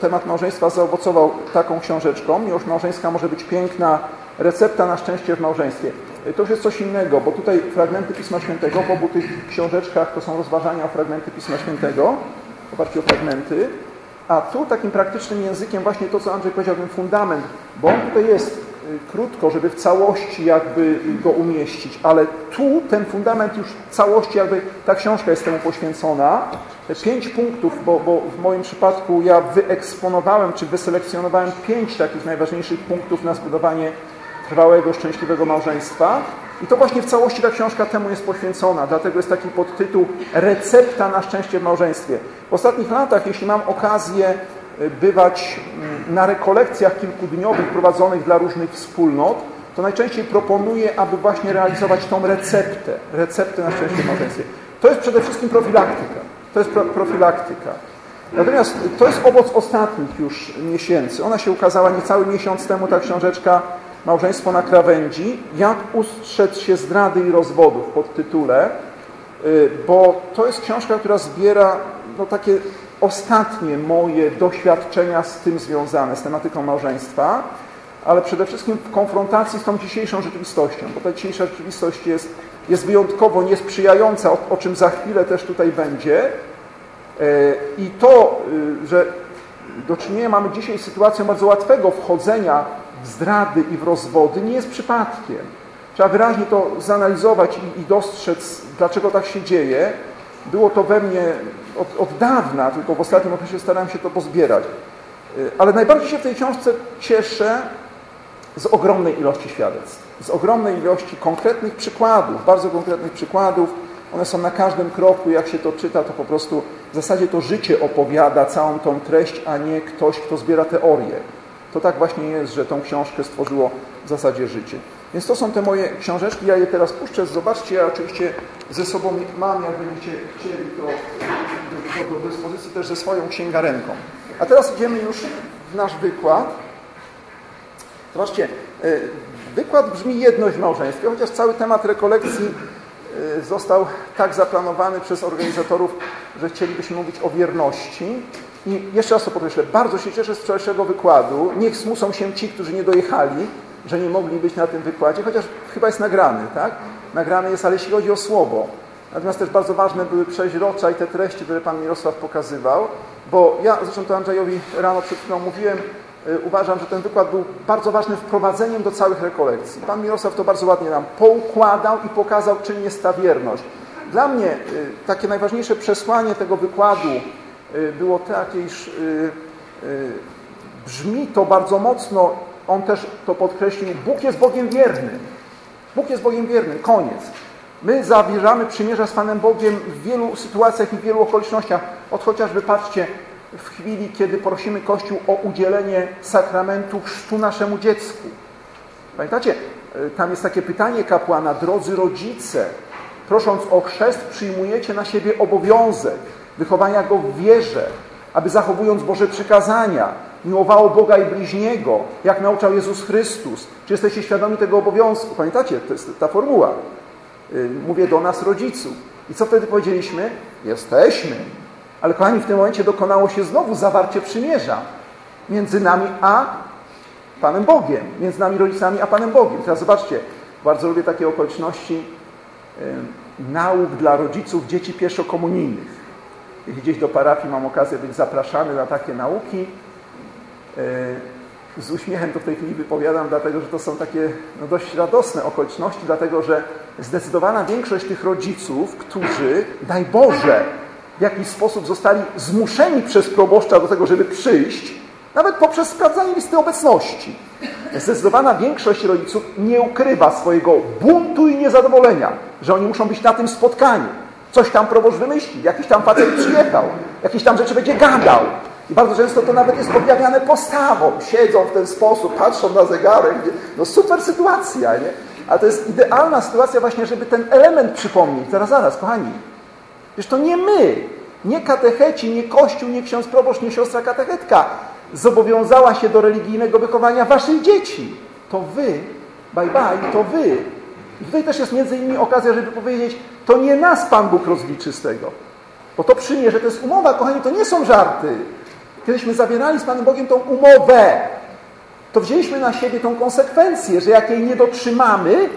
temat małżeństwa zaowocował taką książeczką. Miłość małżeńska może być piękna, recepta na szczęście w małżeństwie. Y, to już jest coś innego, bo tutaj fragmenty Pisma Świętego, w obu tych książeczkach to są rozważania o fragmenty Pisma Świętego, oparcie o fragmenty. A tu takim praktycznym językiem właśnie to, co Andrzej powiedział, ten fundament, bo on tutaj jest y, krótko, żeby w całości jakby go umieścić, ale tu ten fundament już w całości jakby ta książka jest temu poświęcona. Te pięć punktów, bo, bo w moim przypadku ja wyeksponowałem czy wyselekcjonowałem pięć takich najważniejszych punktów na zbudowanie trwałego, szczęśliwego małżeństwa. I to właśnie w całości ta książka temu jest poświęcona, dlatego jest taki podtytuł Recepta na szczęście w małżeństwie. W ostatnich latach, jeśli mam okazję y, bywać mm, na rekolekcjach kilkudniowych prowadzonych dla różnych wspólnot, to najczęściej proponuję, aby właśnie realizować tą receptę, receptę na szczęście w małżeństwie. To jest przede wszystkim profilaktyka. To jest pro, profilaktyka. Natomiast to jest owoc ostatnich już miesięcy. Ona się ukazała niecały miesiąc temu, ta książeczka Małżeństwo na krawędzi, jak ustrzec się zdrady i rozwodów pod tytule, y, bo to jest książka, która zbiera no, takie ostatnie moje doświadczenia z tym związane, z tematyką małżeństwa, ale przede wszystkim w konfrontacji z tą dzisiejszą rzeczywistością, bo ta dzisiejsza rzeczywistość jest, jest wyjątkowo niesprzyjająca, o, o czym za chwilę też tutaj będzie. Y, I to, y, że do czynienia mamy dzisiaj z sytuacją bardzo łatwego wchodzenia w zdrady i w rozwody nie jest przypadkiem. Trzeba wyraźnie to zanalizować i, i dostrzec, dlaczego tak się dzieje. Było to we mnie od, od dawna, tylko w ostatnim okresie starałem się to pozbierać. Y, ale najbardziej się w tej książce cieszę z ogromnej ilości świadectw, z ogromnej ilości konkretnych przykładów, bardzo konkretnych przykładów. One są na każdym kroku, jak się to czyta, to po prostu w zasadzie to życie opowiada całą tą treść, a nie ktoś, kto zbiera teorię to tak właśnie jest, że tą książkę stworzyło w zasadzie życie. Więc to są te moje książeczki, ja je teraz puszczę, zobaczcie, ja oczywiście ze sobą mam, jak będziecie chcieli, to do, do dyspozycji też ze swoją księgarenką. A teraz idziemy już w nasz wykład. Zobaczcie, e, wykład brzmi jedność w małżeństwie, chociaż cały temat rekolekcji e, został tak zaplanowany przez organizatorów, że chcielibyśmy mówić o wierności, i jeszcze raz to podkreślę, bardzo się cieszę z wczorajszego wykładu. Niech smucą się ci, którzy nie dojechali, że nie mogli być na tym wykładzie, chociaż chyba jest nagrany, tak? Nagrany jest, ale jeśli chodzi o słowo. Natomiast też bardzo ważne były przeźrocza i te treści, które Pan Mirosław pokazywał, bo ja, zresztą to Andrzejowi rano przed chwilą mówiłem, y, uważam, że ten wykład był bardzo ważnym wprowadzeniem do całych rekolekcji. Pan Mirosław to bardzo ładnie nam poukładał i pokazał, czym jest ta wierność. Dla mnie y, takie najważniejsze przesłanie tego wykładu Y, było takie, iż y, brzmi to bardzo mocno, on też to podkreślił, Bóg jest Bogiem wiernym. Bóg jest Bogiem wiernym, koniec. My zawierzamy przymierza z Panem Bogiem w wielu sytuacjach i w wielu okolicznościach. Od chociażby patrzcie, w chwili, kiedy prosimy Kościół o udzielenie sakramentu chrztu naszemu dziecku. Pamiętacie, tam jest takie pytanie kapłana, drodzy rodzice, prosząc o chrzest, przyjmujecie na siebie obowiązek wychowania go w wierze, aby zachowując Boże przykazania, miłowało Boga i bliźniego, jak nauczał Jezus Chrystus. Czy jesteście świadomi tego obowiązku? Pamiętacie, to jest ta formuła. Y, mówię do nas, rodziców. I co wtedy powiedzieliśmy? Jesteśmy. Ale kochani, w tym momencie dokonało się znowu zawarcie przymierza między nami a Panem Bogiem. Między nami rodzicami a Panem Bogiem. Teraz zobaczcie, bardzo lubię takie okoliczności y, nauk dla rodziców dzieci pierwszokomunijnych. Jeśli gdzieś do parafii mam okazję być zapraszany na takie nauki, z uśmiechem to w tej chwili wypowiadam, dlatego że to są takie no, dość radosne okoliczności, dlatego że zdecydowana większość tych rodziców, którzy, daj Boże, w jakiś sposób zostali zmuszeni przez proboszcza do tego, żeby przyjść, nawet poprzez sprawdzanie listy obecności. Zdecydowana większość rodziców nie ukrywa swojego buntu i niezadowolenia, że oni muszą być na tym spotkaniu. Coś tam proboszcz wymyśli, jakiś tam facet przyjechał, jakieś tam rzeczy będzie gadał. I bardzo często to nawet jest objawiane postawą. Siedzą w ten sposób, patrzą na zegarek. No super sytuacja, nie? Ale to jest idealna sytuacja właśnie, żeby ten element przypomnieć. Zaraz, zaraz, kochani. Wiesz, to nie my, nie katecheci, nie kościół, nie ksiądz proboszcz, nie siostra katechetka zobowiązała się do religijnego wychowania waszych dzieci. To wy, bye bye, to wy. I tutaj też jest między innymi okazja, żeby powiedzieć, to nie nas Pan Bóg rozliczy z tego. Bo to przymierze, to jest umowa, kochani, to nie są żarty. Kiedyśmy zawierali z Panem Bogiem tą umowę, to wzięliśmy na siebie tą konsekwencję, że jak jej nie dotrzymamy,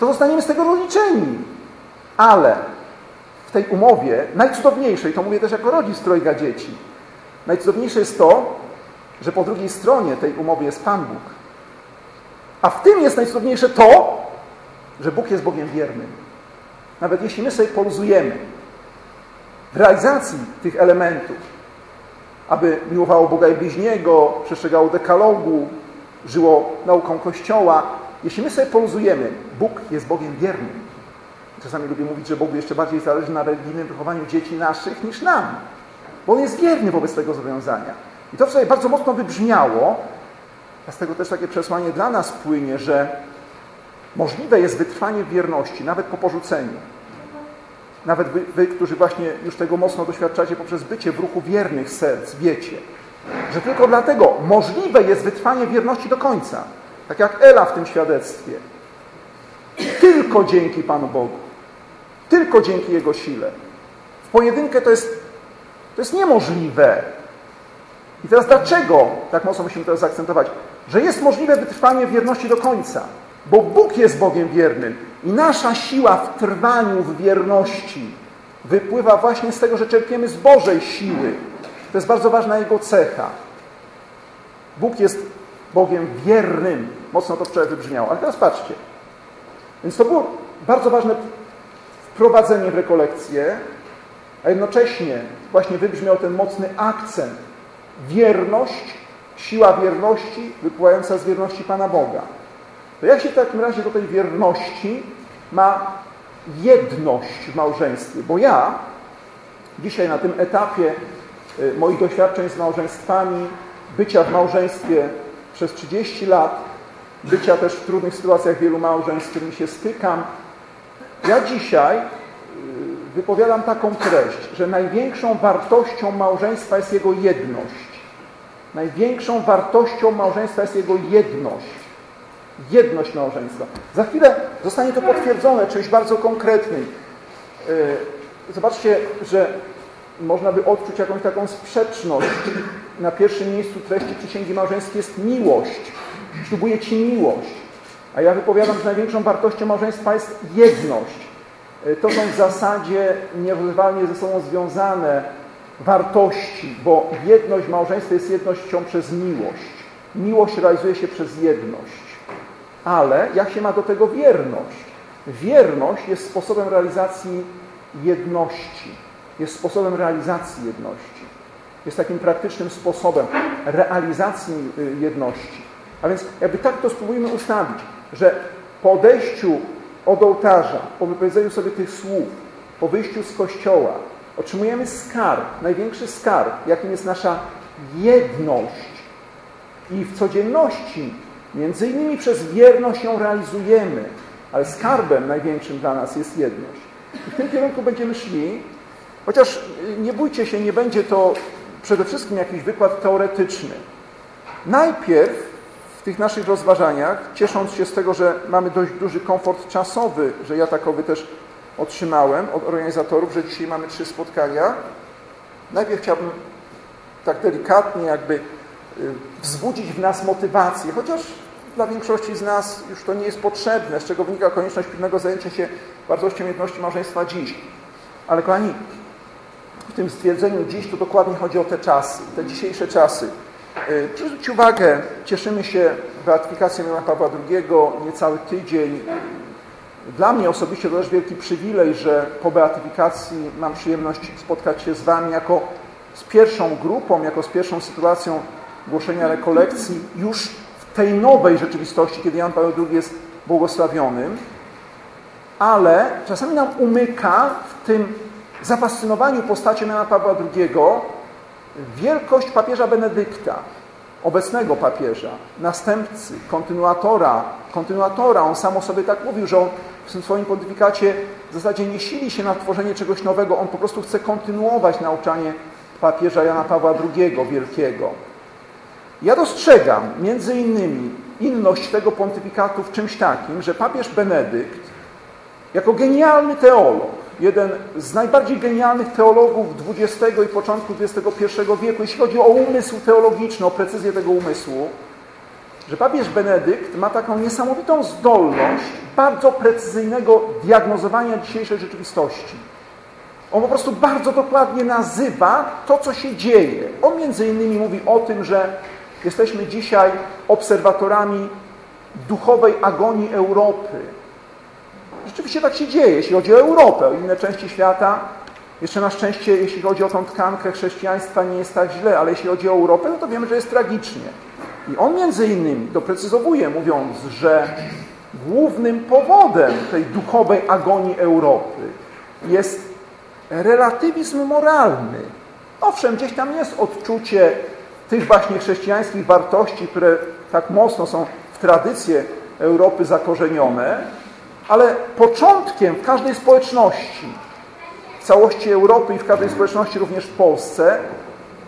to zostaniemy z tego rozliczeni. Ale w tej umowie, najcudowniejszej, to mówię też jako rodzic trojga dzieci, najcudowniejsze jest to, że po drugiej stronie tej umowy jest Pan Bóg. A w tym jest najcudowniejsze to, że Bóg jest Bogiem wiernym. Nawet jeśli my sobie poluzujemy w realizacji tych elementów, aby miłowało Boga i bliźniego, przestrzegało dekalogu, żyło nauką Kościoła. Jeśli my sobie poluzujemy, Bóg jest Bogiem wiernym. Czasami lubię mówić, że Bogu jeszcze bardziej zależy na religijnym wychowaniu dzieci naszych niż nam. Bo On jest wierny wobec tego zobowiązania. I to sobie bardzo mocno wybrzmiało, a z tego też takie przesłanie dla nas płynie, że możliwe jest wytrwanie w wierności, nawet po porzuceniu. Nawet wy, wy, którzy właśnie już tego mocno doświadczacie poprzez bycie w ruchu wiernych serc, wiecie, że tylko dlatego możliwe jest wytrwanie wierności do końca. Tak jak Ela w tym świadectwie. Tylko dzięki Panu Bogu. Tylko dzięki Jego sile. W pojedynkę to jest, to jest niemożliwe. I teraz dlaczego, tak mocno musimy to zaakcentować, że jest możliwe wytrwanie wierności do końca? Bo Bóg jest Bogiem wiernym. I nasza siła w trwaniu w wierności wypływa właśnie z tego, że czerpiemy z Bożej siły. To jest bardzo ważna Jego cecha. Bóg jest Bogiem wiernym. Mocno to wczoraj wybrzmiało. Ale teraz patrzcie. Więc to było bardzo ważne wprowadzenie w rekolekcję, a jednocześnie właśnie wybrzmiał ten mocny akcent. Wierność, siła wierności wypływająca z wierności Pana Boga. To jak się w takim razie do tej wierności ma jedność w małżeństwie? Bo ja dzisiaj na tym etapie y, moich doświadczeń z małżeństwami, bycia w małżeństwie przez 30 lat, bycia też w trudnych sytuacjach wielu małżeństw, z którymi się stykam, ja dzisiaj y, wypowiadam taką treść, że największą wartością małżeństwa jest jego jedność. Największą wartością małżeństwa jest jego jedność jedność małżeństwa. Za chwilę zostanie to potwierdzone czymś bardzo konkretnym. E, zobaczcie, że można by odczuć jakąś taką sprzeczność. Na pierwszym miejscu treści przysięgi małżeńskiej jest miłość. Ślubuję Ci miłość. A ja wypowiadam, że największą wartością małżeństwa jest jedność. E, to są w zasadzie nierozerwalnie ze sobą związane wartości, bo jedność małżeństwa jest jednością przez miłość. Miłość realizuje się przez jedność ale jak się ma do tego wierność? Wierność jest sposobem realizacji jedności. Jest sposobem realizacji jedności. Jest takim praktycznym sposobem realizacji y, jedności. A więc jakby tak to spróbujmy ustawić, że po odejściu od ołtarza, po wypowiedzeniu sobie tych słów, po wyjściu z kościoła, otrzymujemy skarb, największy skarb, jakim jest nasza jedność. I w codzienności, między innymi przez wierność ją realizujemy, ale skarbem największym dla nas jest jedność. I w tym kierunku będziemy szli, chociaż nie bójcie się, nie będzie to przede wszystkim jakiś wykład teoretyczny. Najpierw tych naszych rozważaniach, ciesząc się z tego, że mamy dość duży komfort czasowy, że ja takowy też otrzymałem od organizatorów, że dzisiaj mamy trzy spotkania, najpierw chciałbym tak delikatnie jakby y, wzbudzić w nas motywację, chociaż dla większości z nas już to nie jest potrzebne, z czego wynika konieczność pilnego zajęcia się wartością jedności małżeństwa dziś. Ale kochani, w tym stwierdzeniu dziś to dokładnie chodzi o te czasy, te dzisiejsze czasy. Proszę zwrócić uwagę, cieszymy się beatyfikacją Jana Pawła II, niecały tydzień. Dla mnie osobiście to też wielki przywilej, że po beatyfikacji mam przyjemność spotkać się z Wami jako z pierwszą grupą, jako z pierwszą sytuacją głoszenia rekolekcji już w tej nowej rzeczywistości, kiedy Jan Paweł II jest błogosławionym. Ale czasami nam umyka w tym zafascynowaniu postacią Jana Pawła II wielkość papieża Benedykta, obecnego papieża, następcy, kontynuatora, kontynuatora. On sam o sobie tak mówił, że on w tym swoim pontyfikacie w zasadzie nie sili się na tworzenie czegoś nowego, on po prostu chce kontynuować nauczanie papieża Jana Pawła II Wielkiego. Ja dostrzegam między innymi inność tego pontyfikatu w czymś takim, że papież Benedykt jako genialny teolog, jeden z najbardziej genialnych teologów XX i początku XXI wieku, jeśli chodzi o umysł teologiczny, o precyzję tego umysłu, że papież Benedykt ma taką niesamowitą zdolność bardzo precyzyjnego diagnozowania dzisiejszej rzeczywistości. On po prostu bardzo dokładnie nazywa to, co się dzieje. On między innymi mówi o tym, że jesteśmy dzisiaj obserwatorami duchowej agonii Europy, Rzeczywiście tak się dzieje, jeśli chodzi o Europę, o inne części świata. Jeszcze na szczęście, jeśli chodzi o tą tkankę chrześcijaństwa, nie jest tak źle, ale jeśli chodzi o Europę, no to wiemy, że jest tragicznie. I on między innymi doprecyzowuje, mówiąc, że głównym powodem tej duchowej agonii Europy jest relatywizm moralny. Owszem, gdzieś tam jest odczucie tych właśnie chrześcijańskich wartości, które tak mocno są w tradycję Europy zakorzenione, ale początkiem w każdej społeczności, w całości Europy i w każdej społeczności, również w Polsce,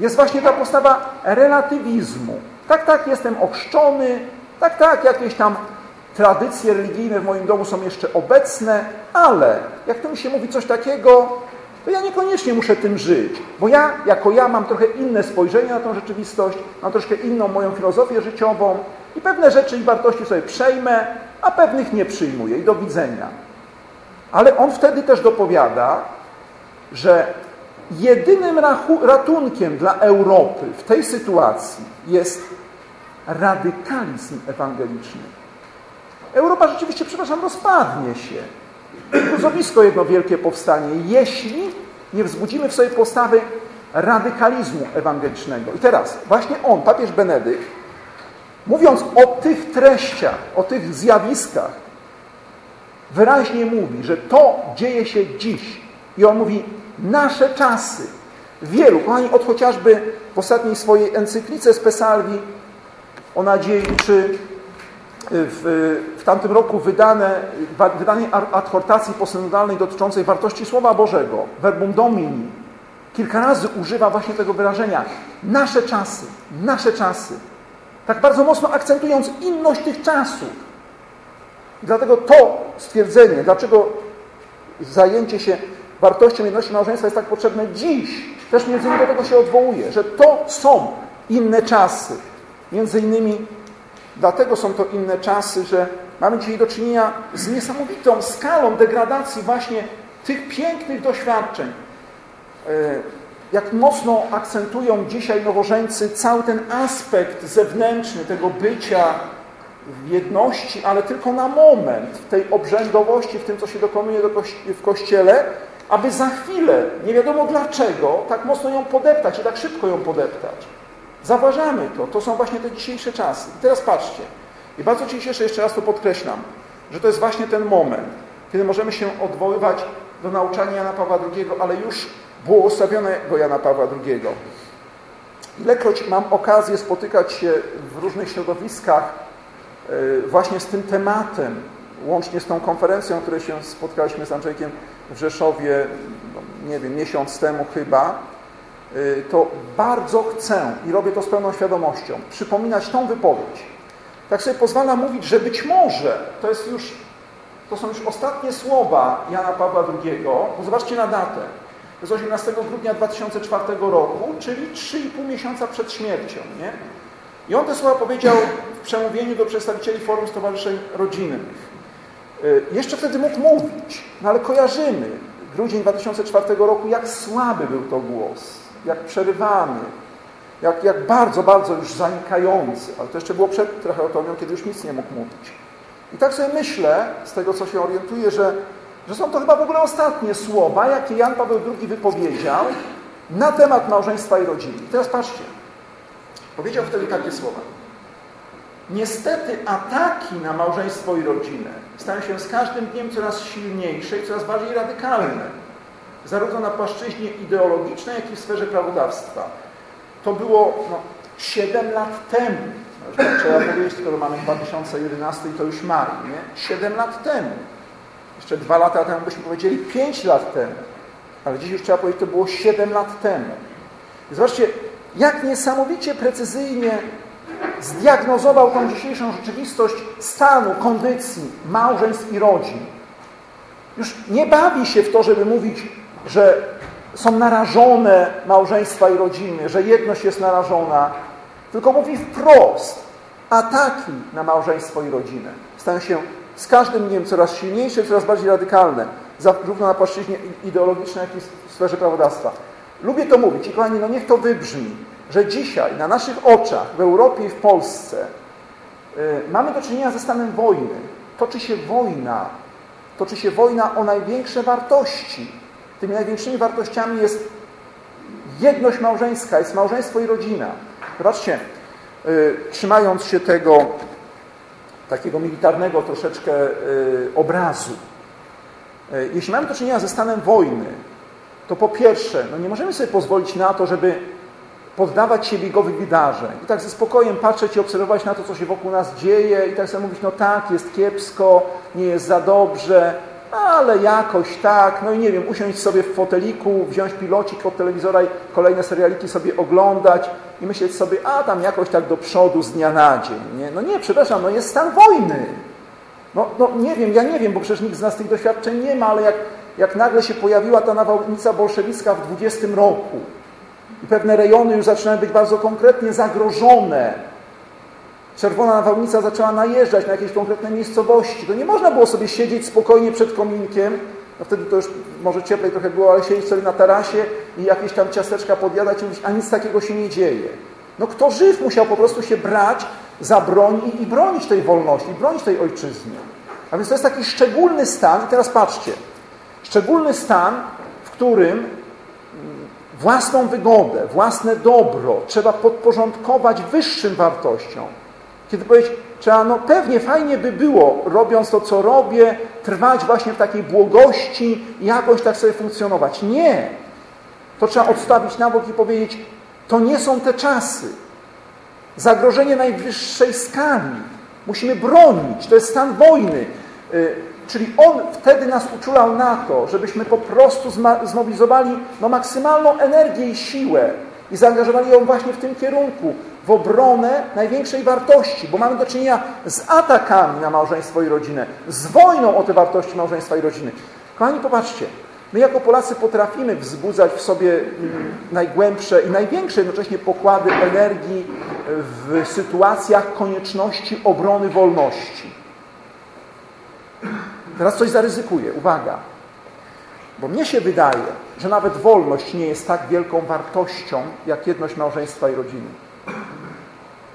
jest właśnie ta postawa relatywizmu. Tak, tak, jestem ochrzczony, tak, tak, jakieś tam tradycje religijne w moim domu są jeszcze obecne, ale jak to mi się mówi coś takiego, to ja niekoniecznie muszę tym żyć, bo ja jako ja mam trochę inne spojrzenie na tą rzeczywistość, mam troszkę inną moją filozofię życiową i pewne rzeczy i wartości sobie przejmę, a pewnych nie przyjmuje i do widzenia. Ale on wtedy też dopowiada, że jedynym ratunkiem dla Europy w tej sytuacji jest radykalizm ewangeliczny. Europa rzeczywiście, przepraszam, rozpadnie się. Gruzowisko jedno wielkie powstanie, jeśli nie wzbudzimy w sobie postawy radykalizmu ewangelicznego. I teraz właśnie on, papież Benedykt, mówiąc o tych treściach, o tych zjawiskach, wyraźnie mówi, że to dzieje się dziś. I on mówi, nasze czasy. Wielu, kochani, od chociażby w ostatniej swojej encyklice z Pesalwi o nadziei, czy w, w tamtym roku wydane, wydanie adhortacji posynodalnej dotyczącej wartości Słowa Bożego, verbum domini, kilka razy używa właśnie tego wyrażenia. Nasze czasy, nasze czasy tak bardzo mocno akcentując inność tych czasów. I dlatego to stwierdzenie, dlaczego zajęcie się wartością jedności małżeństwa jest tak potrzebne dziś, też między innymi do tego się odwołuje, że to są inne czasy. Między innymi dlatego są to inne czasy, że mamy dzisiaj do czynienia z niesamowitą skalą degradacji właśnie tych pięknych doświadczeń, e, jak mocno akcentują dzisiaj nowożeńcy cały ten aspekt zewnętrzny tego bycia w jedności, ale tylko na moment, tej obrzędowości, w tym, co się dokonuje w Kościele, aby za chwilę, nie wiadomo dlaczego, tak mocno ją podeptać i tak szybko ją podeptać. Zauważamy to. To są właśnie te dzisiejsze czasy. I teraz patrzcie. I bardzo Ci cieszę, jeszcze raz to podkreślam, że to jest właśnie ten moment, kiedy możemy się odwoływać do nauczania Jana Pawła II, ale już błogosławionego Jana Pawła II. Ilekroć mam okazję spotykać się w różnych środowiskach e, właśnie z tym tematem, łącznie z tą konferencją, której się spotkaliśmy z Andrzejkiem w Rzeszowie, no, nie wiem, miesiąc temu chyba, e, to bardzo chcę i robię to z pełną świadomością, przypominać tą wypowiedź. Tak sobie pozwala mówić, że być może to jest już, to są już ostatnie słowa Jana Pawła II, bo zobaczcie na datę z 18 grudnia 2004 roku, czyli 3,5 miesiąca przed śmiercią. Nie? I on te słowa powiedział w przemówieniu do przedstawicieli Forum Stowarzyszeń Rodzinnych. Y, jeszcze wtedy mógł mówić, no ale kojarzymy grudzień 2004 roku, jak słaby był to głos, jak przerywany, jak, jak bardzo, bardzo już zanikający, ale to jeszcze było przed tracheotomią, kiedy już nic nie mógł mówić. I tak sobie myślę, z tego co się orientuję, że że są to chyba w ogóle ostatnie słowa, jakie Jan Paweł II wypowiedział na temat małżeństwa i rodziny. I teraz patrzcie. Powiedział wtedy takie słowa. Niestety ataki na małżeństwo i rodzinę stają się z każdym dniem coraz silniejsze i coraz bardziej radykalne. Zarówno na płaszczyźnie ideologicznej, jak i w sferze prawodawstwa. To było no, 7 lat temu. Trzeba powiedzieć, skoro mamy 2011 i to już maj, nie? 7 lat temu. Jeszcze dwa lata temu byśmy powiedzieli pięć lat temu. Ale dziś już trzeba powiedzieć, to było siedem lat temu. I zobaczcie, jak niesamowicie precyzyjnie zdiagnozował tą dzisiejszą rzeczywistość stanu, kondycji małżeństw i rodzin. Już nie bawi się w to, żeby mówić, że są narażone małżeństwa i rodziny, że jedność jest narażona, tylko mówi wprost, ataki na małżeństwo i rodzinę stają się z każdym dniem coraz silniejsze, coraz bardziej radykalne, zarówno na płaszczyźnie ideologicznej, jak i w sferze prawodawstwa. Lubię to mówić i kochani, no niech to wybrzmi, że dzisiaj na naszych oczach w Europie i w Polsce yy, mamy do czynienia ze stanem wojny. Toczy się wojna. Toczy się wojna o największe wartości. Tymi największymi wartościami jest jedność małżeńska, jest małżeństwo i rodzina. Zobaczcie, yy, trzymając się tego takiego militarnego troszeczkę y, obrazu. Y, jeśli mamy do czynienia ze stanem wojny, to po pierwsze, no nie możemy sobie pozwolić na to, żeby poddawać się biegowi wydarzeń i tak ze spokojem patrzeć i obserwować na to, co się wokół nas dzieje i tak sobie mówić, no tak, jest kiepsko, nie jest za dobrze, ale jakoś tak, no i nie wiem, usiąść sobie w foteliku, wziąć pilocik od telewizora i kolejne serialiki sobie oglądać i myśleć sobie, a tam jakoś tak do przodu z dnia na dzień. Nie? No nie, przepraszam, no jest stan wojny. No, no nie wiem, ja nie wiem, bo przecież nikt z nas tych doświadczeń nie ma, ale jak, jak nagle się pojawiła ta nawałnica bolszewicka w 20 roku i pewne rejony już zaczynają być bardzo konkretnie zagrożone, czerwona nawałnica zaczęła najeżdżać na jakieś konkretne miejscowości, to nie można było sobie siedzieć spokojnie przed kominkiem, no wtedy to już może cieplej trochę było, ale siedzieć sobie na tarasie i jakieś tam ciasteczka podjadać i mówić, a nic takiego się nie dzieje. No kto żyw musiał po prostu się brać za broń i, i bronić tej wolności, bronić tej ojczyzny. A więc to jest taki szczególny stan, i teraz patrzcie, szczególny stan, w którym mm, własną wygodę, własne dobro trzeba podporządkować wyższym wartościom, kiedy powiedzieć, trzeba, no pewnie fajnie by było, robiąc to, co robię, trwać właśnie w takiej błogości jakoś tak sobie funkcjonować. Nie. To trzeba odstawić na bok i powiedzieć, to nie są te czasy. Zagrożenie najwyższej skali. Musimy bronić. To jest stan wojny. Y, czyli On wtedy nas uczulał na to, żebyśmy po prostu zmobilizowali no, maksymalną energię i siłę i zaangażowali ją właśnie w tym kierunku, w obronę największej wartości, bo mamy do czynienia z atakami na małżeństwo i rodzinę, z wojną o te wartości małżeństwa i rodziny. Kochani, popatrzcie, my jako Polacy potrafimy wzbudzać w sobie mm, najgłębsze i największe jednocześnie pokłady energii w sytuacjach konieczności obrony wolności. Teraz coś zaryzykuję. Uwaga. Bo mnie się wydaje, że nawet wolność nie jest tak wielką wartością, jak jedność małżeństwa i rodziny.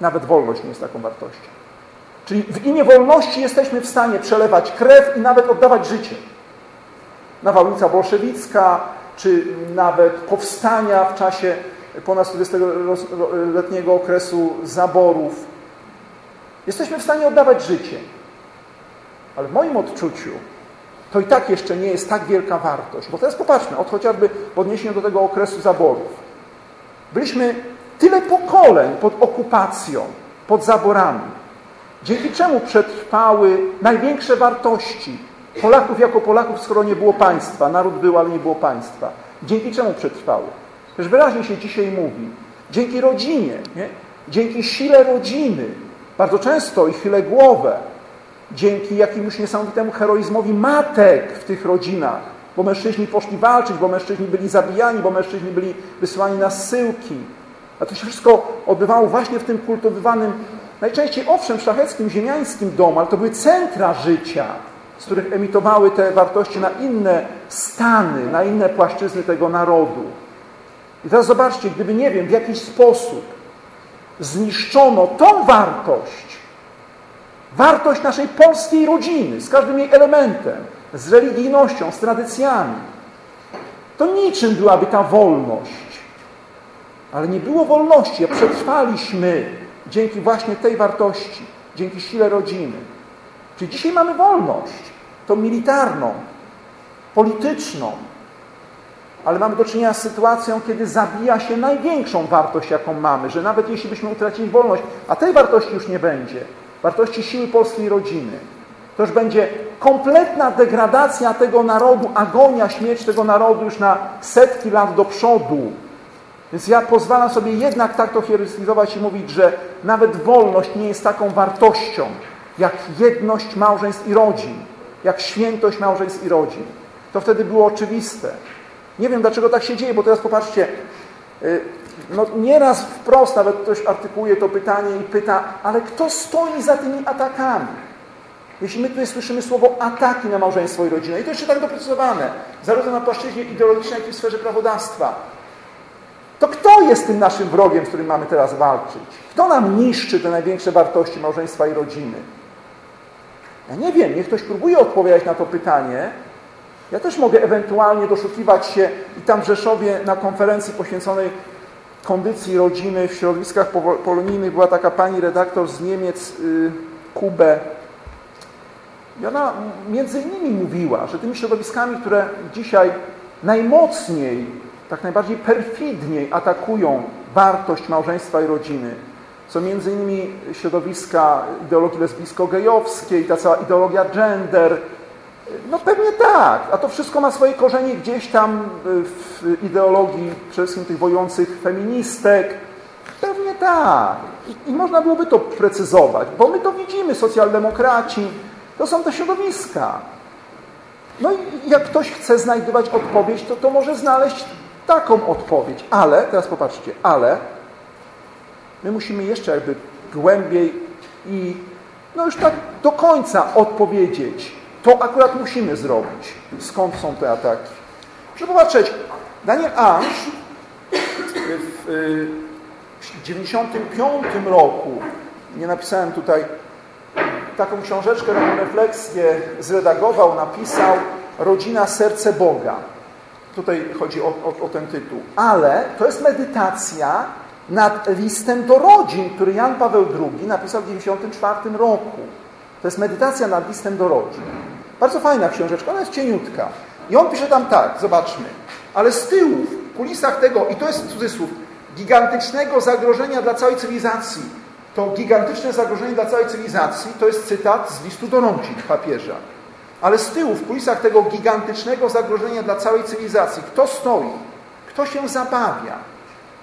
Nawet wolność nie jest taką wartością. Czyli w imię wolności jesteśmy w stanie przelewać krew i nawet oddawać życie. Nawałnica bolszewicka, czy nawet powstania w czasie ponad 20-letniego okresu zaborów. Jesteśmy w stanie oddawać życie. Ale w moim odczuciu to i tak jeszcze nie jest tak wielka wartość. Bo teraz popatrzmy, od chociażby w odniesieniu do tego okresu zaborów. Byliśmy tyle pokoleń pod okupacją, pod zaborami, dzięki czemu przetrwały największe wartości Polaków jako Polaków, skoro nie było państwa. Naród był, ale nie było państwa. Dzięki czemu przetrwały? Też wyraźnie się dzisiaj mówi. Dzięki rodzinie, nie? dzięki sile rodziny, bardzo często i chylę głowę, dzięki jakiemuś niesamowitemu heroizmowi matek w tych rodzinach, bo mężczyźni poszli walczyć, bo mężczyźni byli zabijani, bo mężczyźni byli wysyłani na syłki. A to się wszystko odbywało właśnie w tym kultywowanym, najczęściej owszem, szlacheckim, ziemiańskim domu, ale to były centra życia, z których emitowały te wartości na inne stany, na inne płaszczyzny tego narodu. I teraz zobaczcie, gdyby, nie wiem, w jakiś sposób zniszczono tą wartość, wartość naszej polskiej rodziny, z każdym jej elementem, z religijnością, z tradycjami, to niczym byłaby ta wolność. Ale nie było wolności, a przetrwaliśmy dzięki właśnie tej wartości, dzięki sile rodziny. Czyli dzisiaj mamy wolność, tą militarną, polityczną, ale mamy do czynienia z sytuacją, kiedy zabija się największą wartość, jaką mamy, że nawet jeśli byśmy utracili wolność, a tej wartości już nie będzie, wartości siły polskiej rodziny, to już będzie kompletna degradacja tego narodu, agonia, śmierć tego narodu już na setki lat do przodu. Więc ja pozwalam sobie jednak tak to hierostyzować i mówić, że nawet wolność nie jest taką wartością, jak jedność małżeństw i rodzin, jak świętość małżeństw i rodzin. To wtedy było oczywiste. Nie wiem, dlaczego tak się dzieje, bo teraz popatrzcie, y, no nieraz wprost nawet ktoś artykułuje to pytanie i pyta, ale kto stoi za tymi atakami? Jeśli my tutaj słyszymy słowo ataki na małżeństwo i rodzinę, i to jeszcze tak doprecyzowane, zarówno na płaszczyźnie ideologicznej, jak i w sferze prawodawstwa, to kto jest tym naszym wrogiem, z którym mamy teraz walczyć? Kto nam niszczy te największe wartości małżeństwa i rodziny? Ja nie wiem, niech ktoś próbuje odpowiadać na to pytanie, ja też mogę ewentualnie doszukiwać się i tam w Rzeszowie na konferencji poświęconej kondycji rodziny w środowiskach polonijnych była taka pani redaktor z Niemiec, y, Kubę. I ona między innymi mówiła, że tymi środowiskami, które dzisiaj najmocniej, tak najbardziej perfidniej atakują wartość małżeństwa i rodziny, są między innymi środowiska ideologii lesbijsko-gejowskiej, ta cała ideologia gender, no pewnie tak, a to wszystko ma swoje korzenie gdzieś tam y, w ideologii przede wszystkim tych wojujących feministek. Pewnie tak. I, I, można byłoby to precyzować, bo my to widzimy, socjaldemokraci, to są te środowiska. No i jak ktoś chce znajdować odpowiedź, to to może znaleźć taką odpowiedź. Ale, teraz popatrzcie, ale my musimy jeszcze jakby głębiej i no już tak do końca odpowiedzieć to akurat musimy zrobić. Skąd są te ataki? Proszę popatrzeć, Daniel Ansz w 1995 roku, nie napisałem tutaj, taką książeczkę, taką refleksję zredagował, napisał Rodzina, Serce Boga. Tutaj chodzi o, o, o ten tytuł. Ale to jest medytacja nad listem do rodzin, który Jan Paweł II napisał w 1994 roku. To jest medytacja nad listem do rodzin. Bardzo fajna książeczka, ona jest cieniutka. I on pisze tam tak, zobaczmy. Ale z tyłu, w kulisach tego, i to jest cudzysłów, gigantycznego zagrożenia dla całej cywilizacji, to gigantyczne zagrożenie dla całej cywilizacji, to jest cytat z listu do rodzin papieża. Ale z tyłu, w kulisach tego gigantycznego zagrożenia dla całej cywilizacji, kto stoi? Kto się zabawia?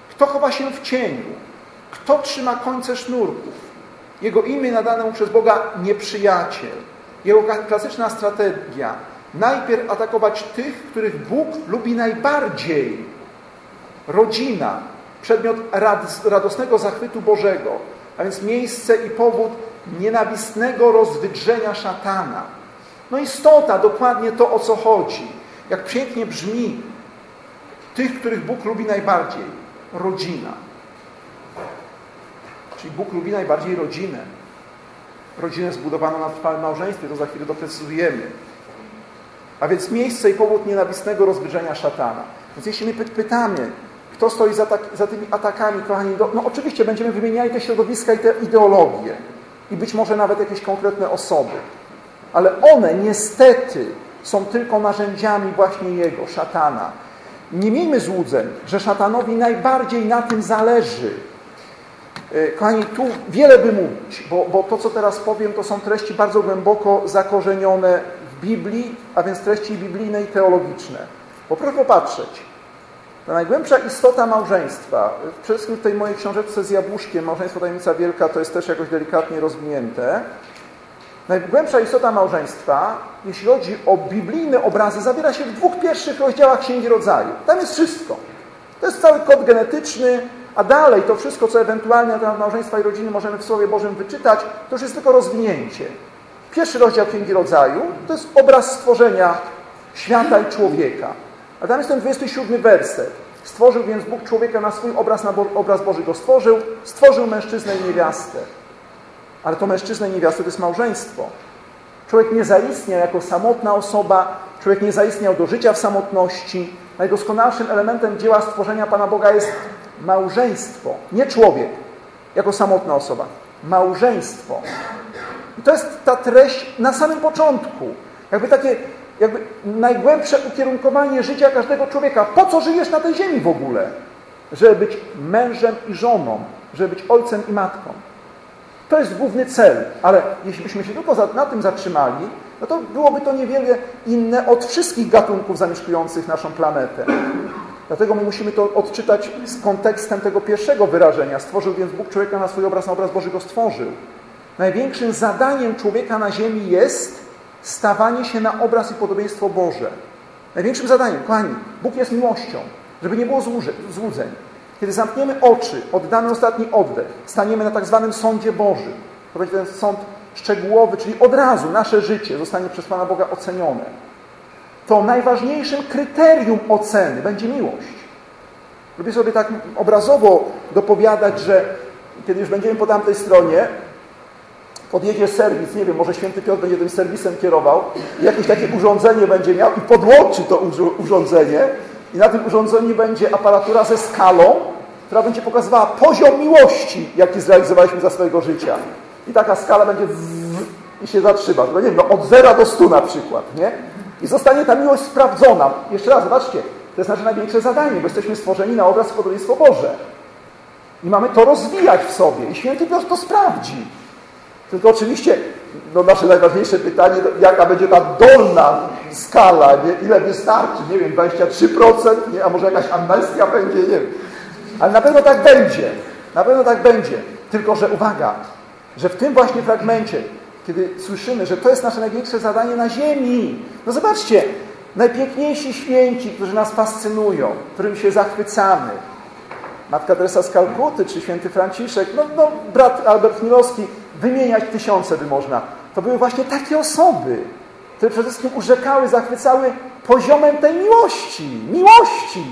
Kto chowa się w cieniu? Kto trzyma końce sznurków? Jego imię nadane mu przez Boga nieprzyjaciel. Jego klasyczna strategia. Najpierw atakować tych, których Bóg lubi najbardziej. Rodzina, przedmiot radosnego zachwytu Bożego, a więc miejsce i powód nienawistnego rozwydrzenia szatana. No istota, dokładnie to, o co chodzi. Jak pięknie brzmi tych, których Bóg lubi najbardziej. Rodzina. Czyli Bóg lubi najbardziej rodzinę rodzinę zbudowaną na trwałym małżeństwie, to za chwilę doprecyzujemy. A więc miejsce i powód nienawistnego rozbrzenia szatana. Więc jeśli my pytamy, kto stoi za, tak, za tymi atakami, kochani, no, no oczywiście będziemy wymieniali te środowiska i te ideologie i być może nawet jakieś konkretne osoby. Ale one niestety są tylko narzędziami właśnie Jego, szatana. Nie miejmy złudzeń, że szatanowi najbardziej na tym zależy. E, kochani, tu wiele by mówić, bo, bo to, co teraz powiem, to są treści bardzo głęboko zakorzenione w Biblii, a więc treści biblijne i teologiczne. Bo proszę popatrzeć, ta najgłębsza istota małżeństwa, przede wszystkim w tej mojej książeczce z Jabłuszkiem, Małżeństwo Tajemnica Wielka, to jest też jakoś delikatnie rozwinięte. Najgłębsza istota małżeństwa, jeśli chodzi o biblijne obrazy, zawiera się w dwóch pierwszych rozdziałach Księgi Rodzaju. Tam jest wszystko. To jest cały kod genetyczny, a dalej to wszystko, co ewentualnie na temat małżeństwa i rodziny możemy w Słowie Bożym wyczytać, to już jest tylko rozwinięcie. Pierwszy rozdział Księgi Rodzaju to jest obraz stworzenia świata i człowieka. A tam jest ten 27 werset. Stworzył więc Bóg człowieka na swój obraz, na Bo obraz Boży go stworzył. Stworzył mężczyznę i niewiastę. Ale to mężczyzna i niewiastę to jest małżeństwo. Człowiek nie zaistniał jako samotna osoba, człowiek nie zaistniał do życia w samotności. Najdoskonalszym elementem dzieła stworzenia Pana Boga jest małżeństwo, nie człowiek jako samotna osoba. Małżeństwo. I to jest ta treść na samym początku. Jakby takie jakby najgłębsze ukierunkowanie życia każdego człowieka. Po co żyjesz na tej ziemi w ogóle? Żeby być mężem i żoną, żeby być ojcem i matką. To jest główny cel, ale jeśli byśmy się tylko na tym zatrzymali, no to byłoby to niewiele inne od wszystkich gatunków zamieszkujących naszą planetę. Dlatego my musimy to odczytać z kontekstem tego pierwszego wyrażenia. Stworzył więc Bóg człowieka na swój obraz, na obraz Boży go stworzył. Największym zadaniem człowieka na ziemi jest stawanie się na obraz i podobieństwo Boże. Największym zadaniem, kochani, Bóg jest miłością, żeby nie było złudzeń. Kiedy zamkniemy oczy, oddamy ostatni oddech, staniemy na tak zwanym sądzie Bożym. To będzie ten sąd szczegółowy, czyli od razu nasze życie zostanie przez Pana Boga ocenione. To najważniejszym kryterium oceny będzie miłość. Lubię sobie tak obrazowo dopowiadać, że kiedy już będziemy po tamtej stronie, podjedzie serwis, nie wiem, może święty Piotr będzie tym serwisem kierował, jakieś takie urządzenie będzie miał i podłączy to urządzenie i na tym urządzeniu będzie aparatura ze skalą, która będzie pokazywała poziom miłości, jaki zrealizowaliśmy za swojego życia. I taka skala będzie i się zatrzyma. To nie wiem, no od zera do stu na przykład, nie? I zostanie ta miłość sprawdzona. Jeszcze raz, zobaczcie, to jest nasze największe zadanie, bo jesteśmy stworzeni na obraz i podobieństwo Boże. I mamy to rozwijać w sobie. I święty Piotr to sprawdzi. Tylko oczywiście no nasze najważniejsze pytanie, jaka będzie ta dolna skala, nie? ile wystarczy, nie wiem, 23%, nie? a może jakaś amnestia będzie, nie wiem. Ale na pewno tak będzie. Na pewno tak będzie. Tylko, że uwaga, że w tym właśnie fragmencie, kiedy słyszymy, że to jest nasze największe zadanie na ziemi. No zobaczcie, najpiękniejsi święci, którzy nas fascynują, którym się zachwycamy. Matka Teresa z Kalkuty, czy święty Franciszek, no, no brat Albert Milowski, wymieniać tysiące by można. To były właśnie takie osoby, które przede wszystkim urzekały, zachwycały poziomem tej miłości. Miłości!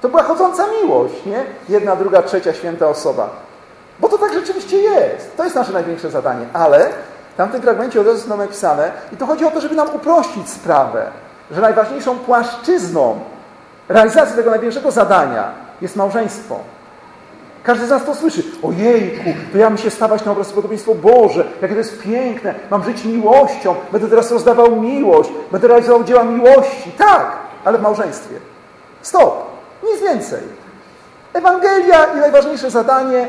To była chodząca miłość, nie? Jedna, druga, trzecia święta osoba. Bo to tak rzeczywiście jest. To jest nasze największe zadanie. Ale w tamtym fragmencie od razu jest nam napisane i to chodzi o to, żeby nam uprościć sprawę, że najważniejszą płaszczyzną realizacji tego największego zadania jest małżeństwo. Każdy z nas to słyszy. Ojejku, to ja muszę stawać na obraz i podobieństwo Boże. Jakie to jest piękne. Mam żyć miłością. Będę teraz rozdawał miłość. Będę realizował dzieła miłości. Tak, ale w małżeństwie. Stop. Nic więcej. Ewangelia i najważniejsze zadanie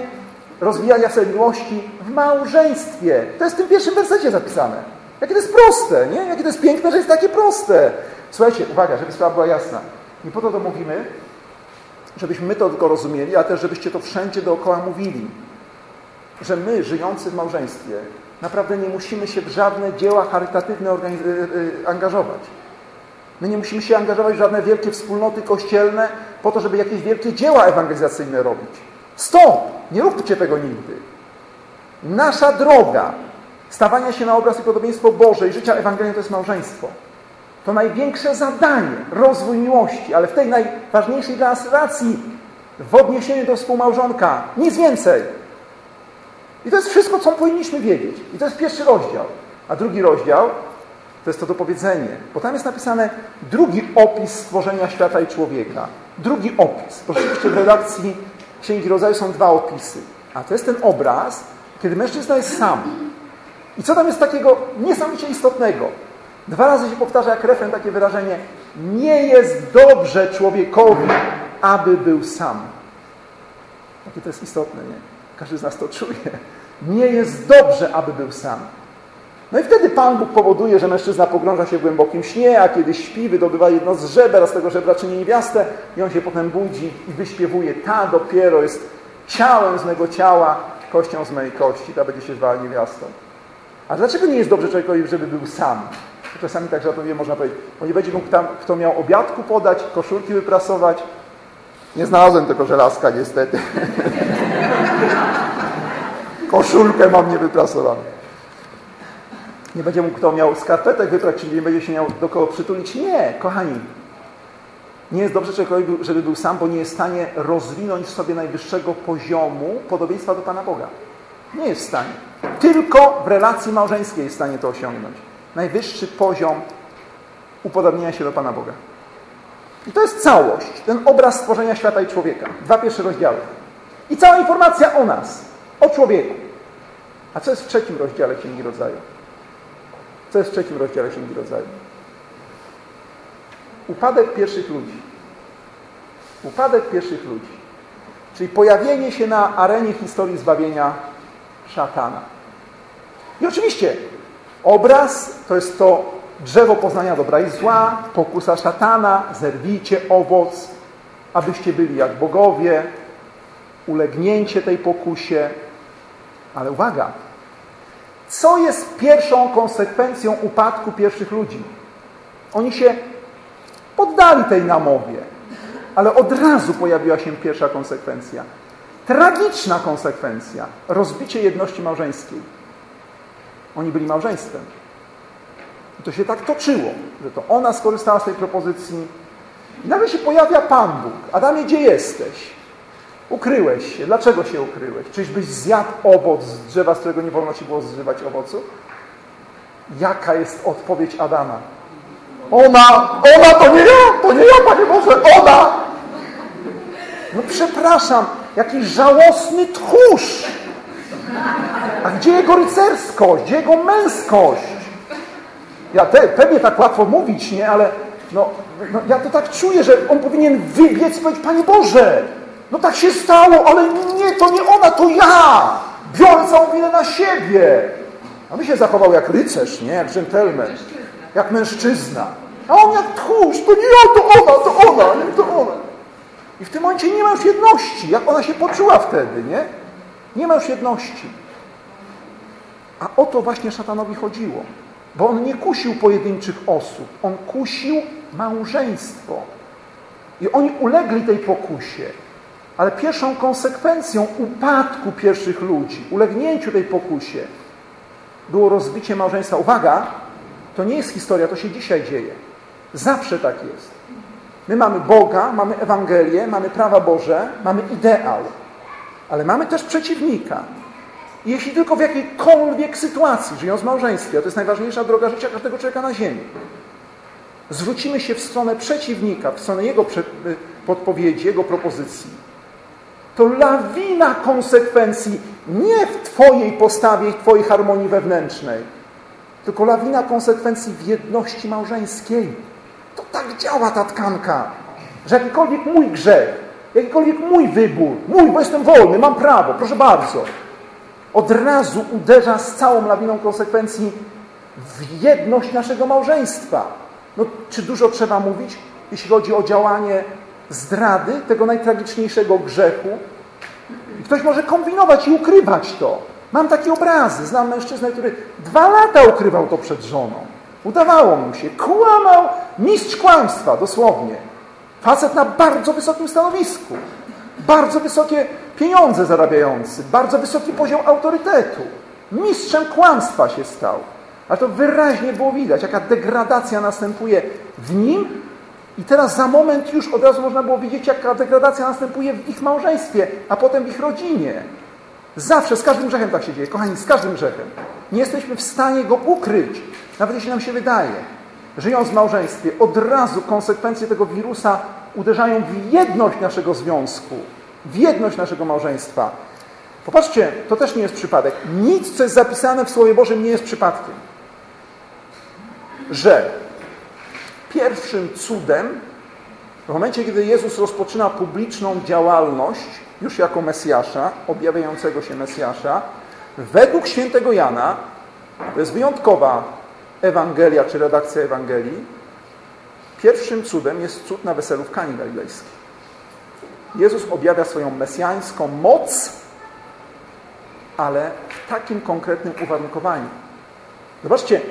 rozwijania sobie miłości w małżeństwie. To jest w tym pierwszym wersecie zapisane. Jakie to jest proste, nie? Jakie to jest piękne, że jest takie proste. Słuchajcie, uwaga, żeby sprawa była jasna. Nie po to to mówimy, żebyśmy my to tylko rozumieli, a też żebyście to wszędzie dookoła mówili. Że my, żyjący w małżeństwie, naprawdę nie musimy się w żadne dzieła charytatywne y, y, angażować. My nie musimy się angażować w żadne wielkie wspólnoty kościelne po to, żeby jakieś wielkie dzieła ewangelizacyjne robić. Stop! Nie róbcie tego nigdy. Nasza droga stawania się na obraz i podobieństwo Boże i życia Ewangelii to jest małżeństwo. To największe zadanie, rozwój miłości, ale w tej najważniejszej dla nas racji, w odniesieniu do współmałżonka. Nic więcej. I to jest wszystko, co powinniśmy wiedzieć. I to jest pierwszy rozdział. A drugi rozdział to jest to dopowiedzenie, bo tam jest napisane drugi opis stworzenia świata i człowieka. Drugi opis. Oczywiście w redakcji Księgi Rodzaju są dwa opisy. A to jest ten obraz, kiedy mężczyzna jest sam. I co tam jest takiego niesamowicie istotnego? Dwa razy się powtarza jak refren takie wyrażenie nie jest dobrze człowiekowi, aby był sam. Jakie to jest istotne, nie? Każdy z nas to czuje. Nie jest dobrze, aby był sam. No i wtedy Pan Bóg powoduje, że mężczyzna pogrąża się w głębokim śnie, a kiedy śpi, wydobywa jedno z żeber, a z tego żebra czyni niewiastę i on się potem budzi i wyśpiewuje. Ta dopiero jest ciałem z mego ciała, kością z mojej kości, ta będzie się zwała niewiastą. A dlaczego nie jest dobrze człowiekowi, żeby był sam? Czasami tak żartobliwie można powiedzieć, bo nie będzie mógł tam, kto miał obiadku podać, koszulki wyprasować. Nie znalazłem tego żelazka niestety. *laughs* Koszulkę mam niewyprasowaną. Nie będzie mógł kto miał skarpetek wyprać, czyli nie będzie się miał do kogo przytulić. Nie, kochani. Nie jest dobrze żeby był sam, bo nie jest w stanie rozwinąć sobie najwyższego poziomu podobieństwa do Pana Boga. Nie jest w stanie. Tylko w relacji małżeńskiej jest w stanie to osiągnąć. Najwyższy poziom upodobnienia się do Pana Boga. I to jest całość, ten obraz stworzenia świata i człowieka. Dwa pierwsze rozdziały. I cała informacja o nas, o człowieku. A co jest w trzecim rozdziale Księgi Rodzaju? Co jest w trzecim rozdziale Księgi Rodzaju? Upadek pierwszych ludzi. Upadek pierwszych ludzi. Czyli pojawienie się na arenie historii zbawienia szatana. I oczywiście obraz to jest to drzewo poznania dobra i zła, pokusa szatana, zerwijcie owoc, abyście byli jak bogowie, ulegnięcie tej pokusie. Ale uwaga, co jest pierwszą konsekwencją upadku pierwszych ludzi? Oni się poddali tej namowie, ale od razu pojawiła się pierwsza konsekwencja. Tragiczna konsekwencja. Rozbicie jedności małżeńskiej. Oni byli małżeństwem. I to się tak toczyło, że to ona skorzystała z tej propozycji. I nagle się pojawia Pan Bóg. Adamie, gdzie jesteś? Ukryłeś się. Dlaczego się ukryłeś? Czyżbyś zjadł owoc z drzewa, z którego nie wolno ci było zżywać owocu? Jaka jest odpowiedź Adama? Ona, ona to nie ja, to nie ja, Panie Boże, ona! No przepraszam, jakiś żałosny tchórz! A gdzie jego rycerskość? Gdzie jego męskość? Ja te, pewnie tak łatwo mówić, nie? Ale no, no, ja to tak czuję, że on powinien wybiec i powiedzieć, Panie Boże, no tak się stało, ale nie, to nie ona, to ja! Biorę całą winę na siebie! A my się zachował jak rycerz, nie? Jak dżentelmen. Jak mężczyzna. A on jak tchórz, to nie ja, to ona, to ona, nie, to ona. I w tym momencie nie ma już jedności. Jak ona się poczuła wtedy, nie? Nie ma już jedności. A o to właśnie szatanowi chodziło. Bo on nie kusił pojedynczych osób. On kusił małżeństwo. I oni ulegli tej pokusie. Ale pierwszą konsekwencją upadku pierwszych ludzi, ulegnięciu tej pokusie, było rozbicie małżeństwa. Uwaga, to nie jest historia, to się dzisiaj dzieje. Zawsze tak jest. My mamy Boga, mamy Ewangelię, mamy prawa Boże, mamy ideał, ale mamy też przeciwnika. I jeśli tylko w jakiejkolwiek sytuacji, żyjąc w małżeństwie, to jest najważniejsza droga życia każdego człowieka na ziemi, zwrócimy się w stronę przeciwnika, w stronę jego podpowiedzi, jego propozycji, to lawina konsekwencji nie w Twojej postawie i Twojej harmonii wewnętrznej, tylko lawina konsekwencji w jedności małżeńskiej. To tak działa ta tkanka, że jakikolwiek mój grzech, jakikolwiek mój wybór, mój, bo jestem wolny, mam prawo, proszę bardzo, od razu uderza z całą lawiną konsekwencji w jedność naszego małżeństwa. No, czy dużo trzeba mówić, jeśli chodzi o działanie zdrady, tego najtragiczniejszego grzechu? Ktoś może kombinować i ukrywać to. Mam takie obrazy. Znam mężczyznę, który dwa lata ukrywał to przed żoną. Udawało mu się. Kłamał mistrz kłamstwa, dosłownie. Facet na bardzo wysokim stanowisku. Bardzo wysokie pieniądze zarabiający. Bardzo wysoki poziom autorytetu. Mistrzem kłamstwa się stał. A to wyraźnie było widać, jaka degradacja następuje w nim i teraz za moment już od razu można było widzieć, jaka degradacja następuje w ich małżeństwie, a potem w ich rodzinie. Zawsze, z każdym grzechem tak się dzieje. Kochani, z każdym grzechem. Nie jesteśmy w stanie go ukryć, nawet jeśli nam się wydaje. Żyjąc w małżeństwie, od razu konsekwencje tego wirusa uderzają w jedność naszego związku, w jedność naszego małżeństwa. Popatrzcie, to też nie jest przypadek. Nic, co jest zapisane w Słowie Bożym, nie jest przypadkiem. że pierwszym cudem, w momencie, kiedy Jezus rozpoczyna publiczną działalność, już jako Mesjasza, objawiającego się Mesjasza, według świętego Jana, to jest wyjątkowa Ewangelia, czy redakcja Ewangelii, pierwszym cudem jest cud na weselu w Kani Galilejskiej. Jezus objawia swoją mesjańską moc, ale w takim konkretnym uwarunkowaniu. Zobaczcie,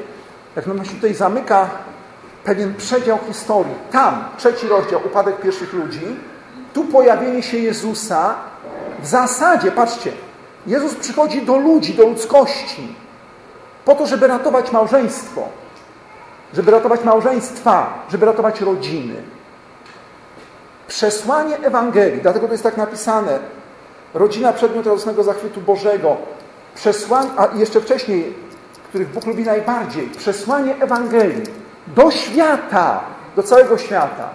jak nam się tutaj zamyka pewien przedział historii. Tam, trzeci rozdział, upadek pierwszych ludzi, tu pojawienie się Jezusa w zasadzie, patrzcie, Jezus przychodzi do ludzi, do ludzkości, po to, żeby ratować małżeństwo, żeby ratować małżeństwa, żeby ratować rodziny. Przesłanie Ewangelii, dlatego to jest tak napisane, rodzina przedmiot radosnego zachwytu Bożego, przesłanie, a jeszcze wcześniej, których Bóg lubi najbardziej, przesłanie Ewangelii do świata, do całego świata,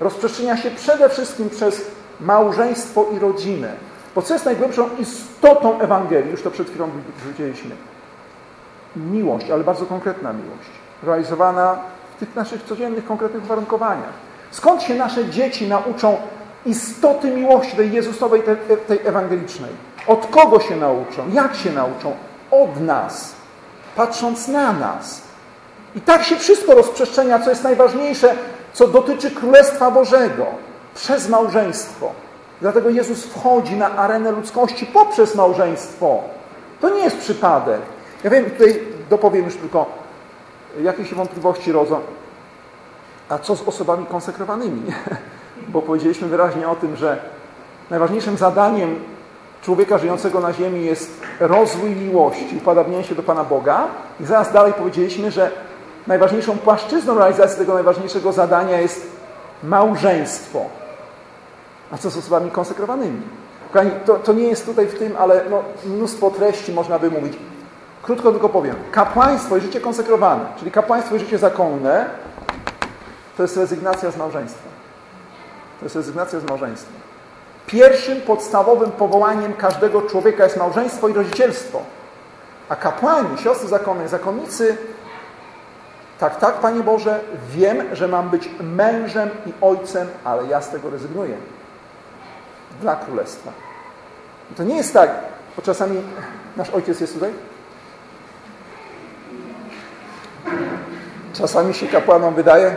rozprzestrzenia się przede wszystkim przez małżeństwo i rodzinę. Bo co jest najgłębszą istotą Ewangelii? Już to przed chwilą widzieliśmy. Miłość, ale bardzo konkretna miłość. Realizowana w tych naszych codziennych, konkretnych uwarunkowaniach. Skąd się nasze dzieci nauczą istoty miłości, tej Jezusowej, tej, tej ewangelicznej? Od kogo się nauczą? Jak się nauczą? Od nas. Patrząc na nas. I tak się wszystko rozprzestrzenia, co jest najważniejsze, co dotyczy Królestwa Bożego. Przez małżeństwo. Dlatego Jezus wchodzi na arenę ludzkości poprzez małżeństwo. To nie jest przypadek. Ja wiem, tutaj dopowiem już tylko, jakie się wątpliwości rodzą. A co z osobami konsekrowanymi? *laughs* Bo powiedzieliśmy wyraźnie o tym, że najważniejszym zadaniem człowieka żyjącego na ziemi jest rozwój miłości, upodabnienie się do Pana Boga. I zaraz dalej powiedzieliśmy, że najważniejszą płaszczyzną realizacji tego najważniejszego zadania jest małżeństwo. A co z osobami konsekrowanymi? To, to nie jest tutaj w tym, ale no, mnóstwo treści można by mówić. Krótko tylko powiem. Kapłaństwo i życie konsekrowane, czyli kapłaństwo i życie zakonne, to jest rezygnacja z małżeństwa. To jest rezygnacja z małżeństwa. Pierwszym podstawowym powołaniem każdego człowieka jest małżeństwo i rodzicielstwo. A kapłani, siostry zakonne, zakonnicy, tak, tak, Panie Boże, wiem, że mam być mężem i ojcem, ale ja z tego rezygnuję. Dla królestwa. I to nie jest tak, bo czasami nasz ojciec jest tutaj. Czasami się kapłanom wydaje,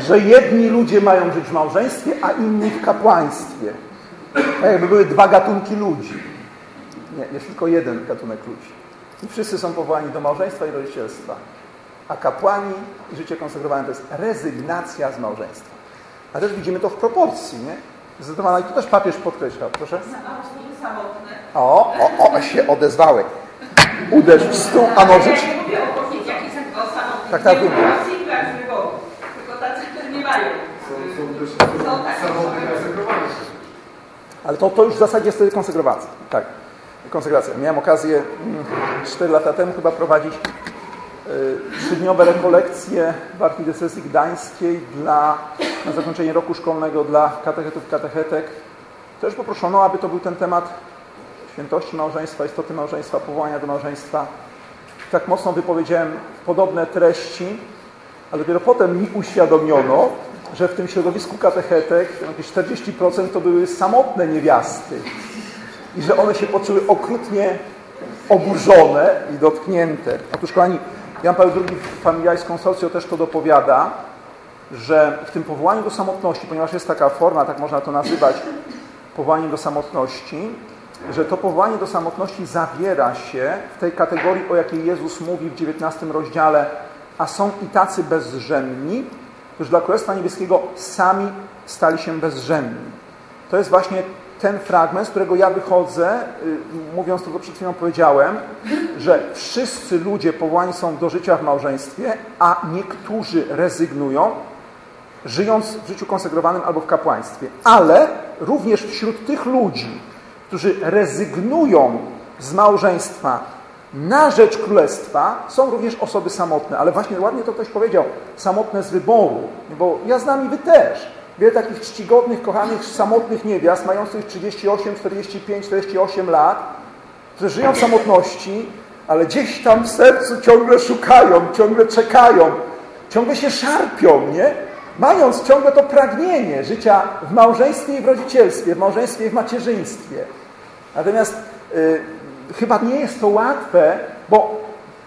że jedni ludzie mają żyć w małżeństwie, a inni w kapłaństwie. Tak jakby były dwa gatunki ludzi. Nie, jest tylko jeden gatunek ludzi. I wszyscy są powołani do małżeństwa i rodzicielstwa. A kapłani i życie konsekrowane to jest rezygnacja z małżeństwa. A też widzimy to w proporcji, nie? Zdecydowana, i to też papież podkreśla, proszę. O, o, o, się odezwały. Uderz w stół, a nożyć. Ja nie mówię o kobiecie, jakich są samotnych. Tak, tak, Nie wiem. osoby. konsekrowane. Ale to, to już w zasadzie jest wtedy konsekracja. Tak, konsekracja. Miałem okazję mm, 4 lata temu chyba prowadzić trzydniowe rekolekcje w archidiecezji gdańskiej dla, na zakończenie roku szkolnego dla katechetów katechetek. Też poproszono, aby to był ten temat świętości małżeństwa, istoty małżeństwa, powołania do małżeństwa. Tak mocno wypowiedziałem podobne treści, ale dopiero potem mi uświadomiono, że w tym środowisku katechetek jakieś 40% to były samotne niewiasty i że one się poczuły okrutnie oburzone i dotknięte. Otóż, kochani, Jan Paweł II w Familiaris Consortio też to dopowiada, że w tym powołaniu do samotności, ponieważ jest taka forma, tak można to nazywać, powołaniem do samotności, że to powołanie do samotności zawiera się w tej kategorii, o jakiej Jezus mówi w 19 rozdziale, a są i tacy bezrzędni, którzy dla Królestwa Niebieskiego sami stali się bezrzędni. To jest właśnie ten fragment, z którego ja wychodzę, y, mówiąc to, co przed chwilą powiedziałem, że wszyscy ludzie powołani są do życia w małżeństwie, a niektórzy rezygnują, żyjąc w życiu konsegrowanym albo w kapłaństwie. Ale również wśród tych ludzi, którzy rezygnują z małżeństwa na rzecz królestwa, są również osoby samotne. Ale właśnie ładnie to ktoś powiedział, samotne z wyboru. Bo ja znam i wy też. Wiele takich czcigodnych, kochanych, samotnych niewiast, mających 38, 45, 48 lat, które żyją w samotności, ale gdzieś tam w sercu ciągle szukają, ciągle czekają, ciągle się szarpią, nie? Mając ciągle to pragnienie życia w małżeństwie i w rodzicielstwie, w małżeństwie i w macierzyństwie. Natomiast y, chyba nie jest to łatwe, bo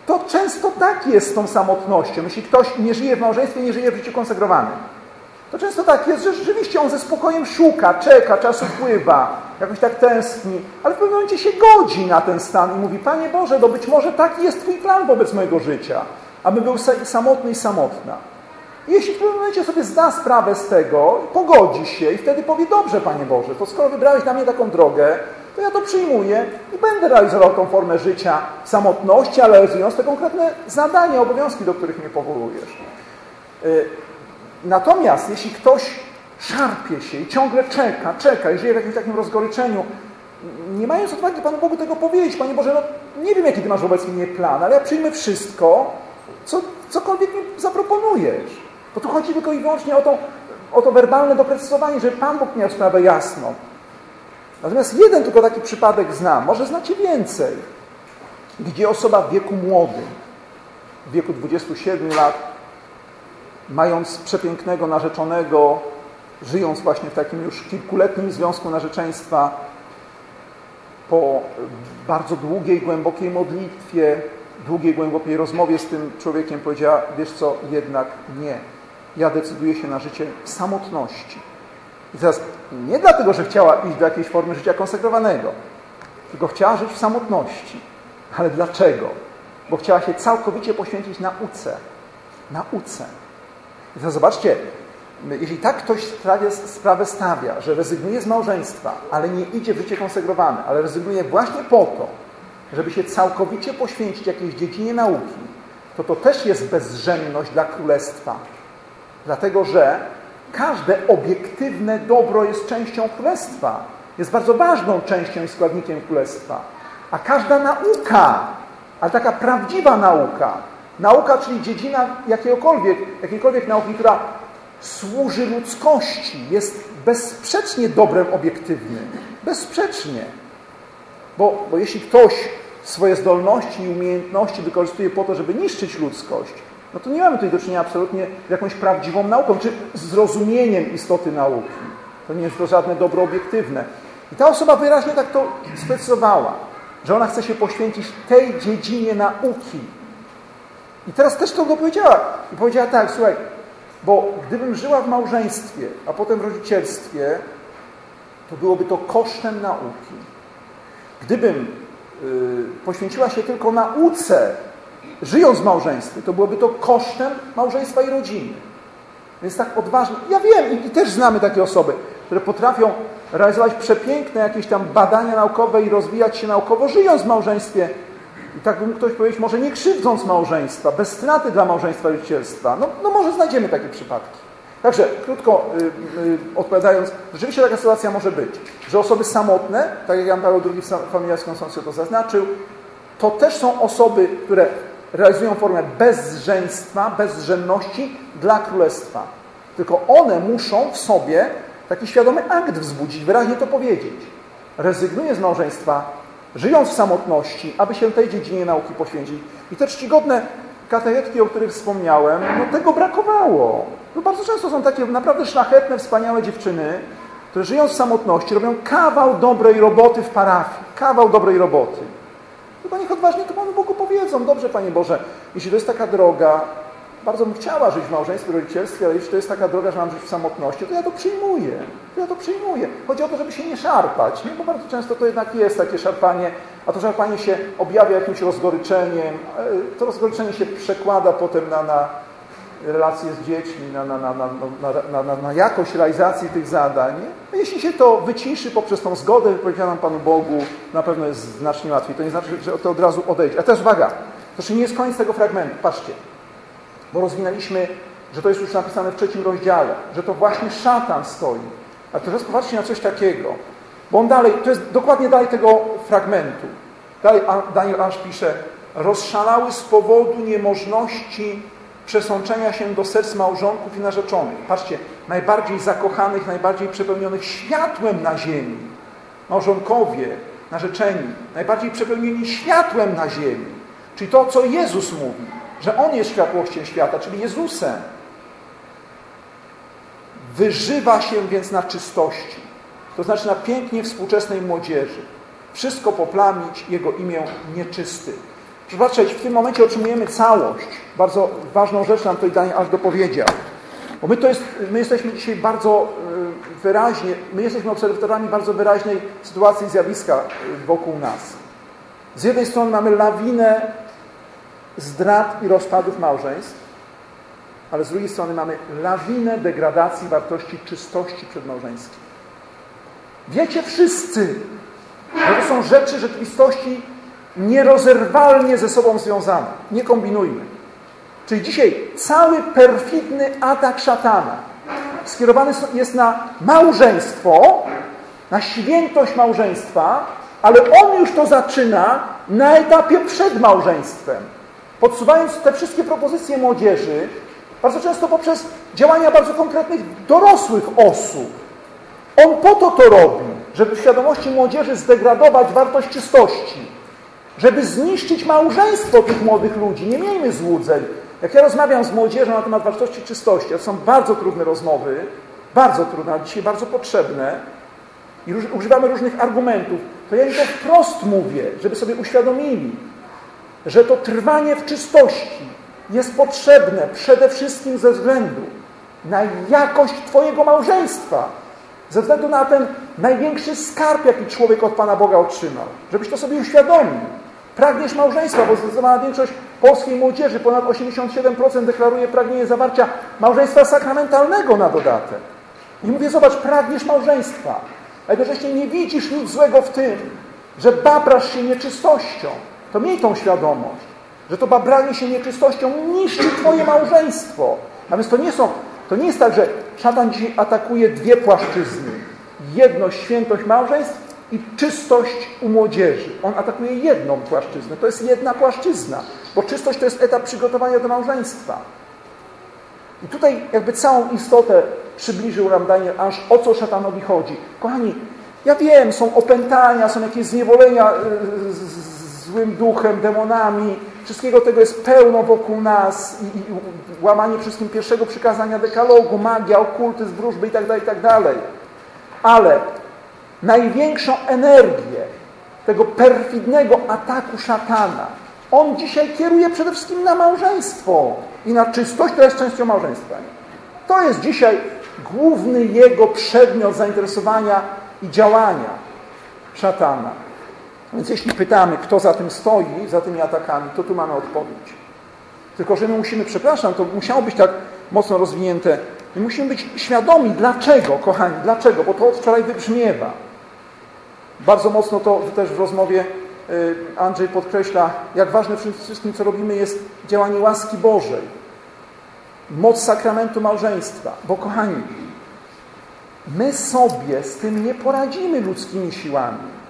to często tak jest z tą samotnością. Jeśli ktoś nie żyje w małżeństwie, nie żyje w życiu konsegrowanym. To często tak jest, że rzeczywiście on ze spokojem szuka, czeka, czas upływa, jakoś tak tęskni, ale w pewnym momencie się godzi na ten stan i mówi, Panie Boże, no być może taki jest Twój plan wobec mojego życia, aby był samotny i samotna. I jeśli w pewnym momencie sobie zda sprawę z tego, pogodzi się i wtedy powie, dobrze Panie Boże, to skoro wybrałeś dla mnie taką drogę, to ja to przyjmuję i będę realizował tą formę życia w samotności, ale realizując te konkretne zadania, obowiązki, do których mnie powołujesz. Natomiast jeśli ktoś szarpie się i ciągle czeka, czeka i żyje w jakimś takim rozgoryczeniu, nie mając odwagi Panu Bogu tego powiedzieć, Panie Boże, no nie wiem, jaki Ty masz wobec mnie plan, ale ja przyjmę wszystko, co, cokolwiek mi zaproponujesz. Bo tu chodzi tylko i wyłącznie o to, o to werbalne doprecyzowanie, żeby Pan Bóg miał sprawę jasną. Natomiast jeden tylko taki przypadek znam, może znacie więcej, gdzie osoba w wieku młodym, w wieku 27 lat, mając przepięknego narzeczonego, żyjąc właśnie w takim już kilkuletnim związku narzeczeństwa, po bardzo długiej, głębokiej modlitwie, długiej, głębokiej rozmowie z tym człowiekiem powiedziała, wiesz co, jednak nie. Ja decyduję się na życie samotności. I teraz nie dlatego, że chciała iść do jakiejś formy życia konsekrowanego, tylko chciała żyć w samotności. Ale dlaczego? Bo chciała się całkowicie poświęcić nauce. Nauce. I teraz zobaczcie, jeśli tak ktoś sprawę stawia, że rezygnuje z małżeństwa, ale nie idzie w życie konsegrowane, ale rezygnuje właśnie po to, żeby się całkowicie poświęcić jakiejś dziedzinie nauki, to to też jest bezrzędność dla królestwa. Dlatego, że każde obiektywne dobro jest częścią królestwa. Jest bardzo ważną częścią i składnikiem królestwa. A każda nauka, ale taka prawdziwa nauka, nauka, czyli dziedzina jakiegokolwiek, jakiejkolwiek nauki, która służy ludzkości, jest bezsprzecznie dobrem obiektywnym. Bezsprzecznie. Bo, bo jeśli ktoś swoje zdolności i umiejętności wykorzystuje po to, żeby niszczyć ludzkość, no to nie mamy tutaj do czynienia absolutnie z jakąś prawdziwą nauką, czy zrozumieniem istoty nauki. To nie jest to żadne dobro obiektywne. I ta osoba wyraźnie tak to sprecyzowała, że ona chce się poświęcić tej dziedzinie nauki. I teraz też to powiedziała. I powiedziała tak, słuchaj, bo gdybym żyła w małżeństwie, a potem w rodzicielstwie, to byłoby to kosztem nauki. Gdybym y, poświęciła się tylko nauce, żyjąc w małżeństwie, to byłoby to kosztem małżeństwa i rodziny. Więc tak odważnie. Ja wiem i, i też znamy takie osoby, które potrafią realizować przepiękne jakieś tam badania naukowe i rozwijać się naukowo, żyjąc w małżeństwie. I tak bym ktoś powiedzieć, może nie krzywdząc małżeństwa, bez straty dla małżeństwa i rodzicielstwa. No, no może znajdziemy takie przypadki. Także, krótko y, y, odpowiadając, rzeczywiście taka sytuacja może być, że osoby samotne, tak jak Jan Paweł II w Familiarską Konstytucji to zaznaczył, to też są osoby, które realizują formę bezrzęstwa, bezrzędności dla królestwa. Tylko one muszą w sobie taki świadomy akt wzbudzić, wyraźnie to powiedzieć. Rezygnuję z małżeństwa, żyjąc w samotności, aby się tej dziedzinie nauki poświęcić. I te czcigodne katechetki, o których wspomniałem, no tego brakowało. No bardzo często są takie naprawdę szlachetne, wspaniałe dziewczyny, które żyjąc w samotności robią kawał dobrej roboty w parafii. Kawał dobrej roboty. Tylko niech odważnie to Panu Bogu powiedzą. Dobrze, Panie Boże, jeśli to jest taka droga, bardzo bym chciała żyć w małżeństwie, rodzicielstwie, ale jeśli to jest taka droga, że mam żyć w samotności, to ja to przyjmuję. To ja to przyjmuję. Chodzi o to, żeby się nie szarpać, nie? bo bardzo często to jednak jest takie szarpanie, a to szarpanie się objawia jakimś rozgoryczeniem. To rozgoryczenie się przekłada potem na, na relacje z dziećmi, na, na, na, na, na, na jakość realizacji tych zadań. A jeśli się to wyciszy poprzez tą zgodę wypowiedzianą Panu Bogu, na pewno jest znacznie łatwiej. To nie znaczy, że to od razu odejdzie. A też waga. To jeszcze nie jest koniec tego fragmentu. Patrzcie. Bo rozwinęliśmy, że to jest już napisane w trzecim rozdziale, że to właśnie szatan stoi. A teraz popatrzcie na coś takiego. Bo on dalej, to jest dokładnie dalej tego fragmentu. Dalej Daniel Asz pisze, rozszalały z powodu niemożności przesączenia się do serc małżonków i narzeczonych. Patrzcie, najbardziej zakochanych, najbardziej przepełnionych światłem na ziemi. Małżonkowie, narzeczeni, najbardziej przepełnieni światłem na ziemi. Czyli to, co Jezus mówi, że On jest światłością świata, czyli Jezusem. Wyżywa się więc na czystości, to znaczy na pięknie współczesnej młodzieży. Wszystko poplamić Jego imię nieczysty. Patrzeć, w tym momencie otrzymujemy całość. Bardzo ważną rzecz nam tutaj Daniel aż dopowiedział. Bo my, to jest, my jesteśmy dzisiaj bardzo y, wyraźnie, my jesteśmy obserwatorami bardzo wyraźnej sytuacji zjawiska y, wokół nas. Z jednej strony mamy lawinę zdrad i rozpadów małżeństw, ale z drugiej strony mamy lawinę degradacji wartości czystości przedmałżeńskiej. Wiecie wszyscy, że to są rzeczy rzeczywistości nierozerwalnie ze sobą związane. Nie kombinujmy. Czyli dzisiaj cały perfidny atak szatana skierowany jest na małżeństwo, na świętość małżeństwa, ale on już to zaczyna na etapie przed małżeństwem. Podsuwając te wszystkie propozycje młodzieży, bardzo często poprzez działania bardzo konkretnych dorosłych osób. On po to to robi, żeby w świadomości młodzieży zdegradować wartość czystości, żeby zniszczyć małżeństwo tych młodych ludzi. Nie miejmy złudzeń. Jak ja rozmawiam z młodzieżą na temat wartości czystości, to są bardzo trudne rozmowy, bardzo trudne, ale dzisiaj bardzo potrzebne i używamy różnych argumentów, to ja im to wprost mówię, żeby sobie uświadomili, że to trwanie w czystości jest potrzebne przede wszystkim ze względu na jakość Twojego małżeństwa, ze względu na ten największy skarb, jaki człowiek od Pana Boga otrzymał. Żebyś to sobie uświadomił. Pragniesz małżeństwa, bo zdecydowana większość polskiej młodzieży, ponad 87% deklaruje pragnienie zawarcia małżeństwa sakramentalnego na dodatek. I mówię, zobacz, pragniesz małżeństwa, a jednocześnie nie widzisz nic złego w tym, że babrasz się nieczystością. To miej tą świadomość, że to babranie się nieczystością niszczy Twoje małżeństwo. A więc to nie są, to nie jest tak, że szatan dzisiaj atakuje dwie płaszczyzny. Jedność, świętość małżeństw i czystość u młodzieży. On atakuje jedną płaszczyznę. To jest jedna płaszczyzna, bo czystość to jest etap przygotowania do małżeństwa. I tutaj jakby całą istotę przybliżył nam Daniel, aż o co szatanowi chodzi. Kochani, ja wiem, są opętania, są jakieś zniewolenia y, z złym duchem, demonami. Wszystkiego tego jest pełno wokół nas i, i łamanie wszystkim pierwszego przykazania dekalogu, magia, okultyzm, wróżby itd., tak itd. Tak Ale największą energię tego perfidnego ataku szatana, on dzisiaj kieruje przede wszystkim na małżeństwo i na czystość, która jest częścią małżeństwa. To jest dzisiaj główny jego przedmiot zainteresowania i działania szatana. Więc jeśli pytamy, kto za tym stoi, za tymi atakami, to tu mamy odpowiedź. Tylko, że my musimy, przepraszam, to musiało być tak mocno rozwinięte, my musimy być świadomi, dlaczego, kochani, dlaczego, bo to od wczoraj wybrzmiewa. Bardzo mocno to też w rozmowie y, Andrzej podkreśla, jak ważne w wszystkim, co robimy, jest działanie łaski Bożej. Moc sakramentu małżeństwa. Bo kochani, my sobie z tym nie poradzimy ludzkimi siłami.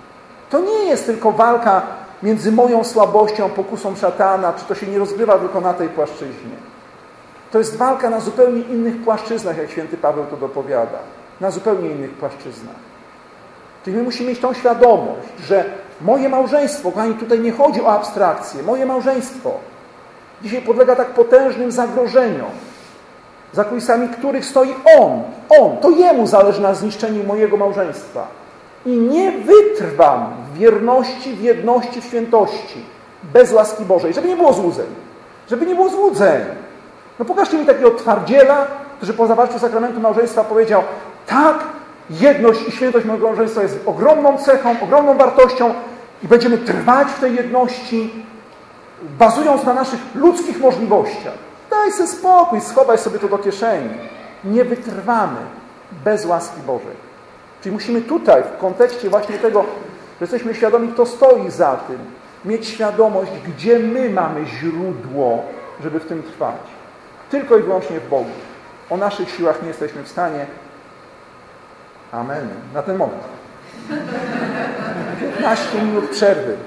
To nie jest tylko walka między moją słabością, pokusą szatana, czy to się nie rozgrywa tylko na tej płaszczyźnie. To jest walka na zupełnie innych płaszczyznach, jak święty Paweł to dopowiada. Na zupełnie innych płaszczyznach. Czyli my musimy mieć tą świadomość, że moje małżeństwo, kochani, tutaj nie chodzi o abstrakcję, moje małżeństwo dzisiaj podlega tak potężnym zagrożeniom, za kulisami których stoi On. On, to Jemu zależy na zniszczeniu mojego małżeństwa. I nie wytrwam w wierności, w jedności, w świętości bez łaski Bożej, żeby nie było złudzeń. Żeby nie było złudzeń. No pokażcie mi takiego twardziela, który po zawarciu sakramentu małżeństwa powiedział tak, jedność i świętość mojego małżeństwa jest ogromną cechą, ogromną wartością i będziemy trwać w tej jedności, bazując na naszych ludzkich możliwościach. Daj sobie spokój, schowaj sobie to do kieszeni. Nie wytrwamy bez łaski Bożej. Czyli musimy tutaj, w kontekście właśnie tego, że jesteśmy świadomi, kto stoi za tym, mieć świadomość, gdzie my mamy źródło, żeby w tym trwać. Tylko i wyłącznie w Bogu. O naszych siłach nie jesteśmy w stanie. Amen. Na ten moment. *laughs* 15 minut przerwy.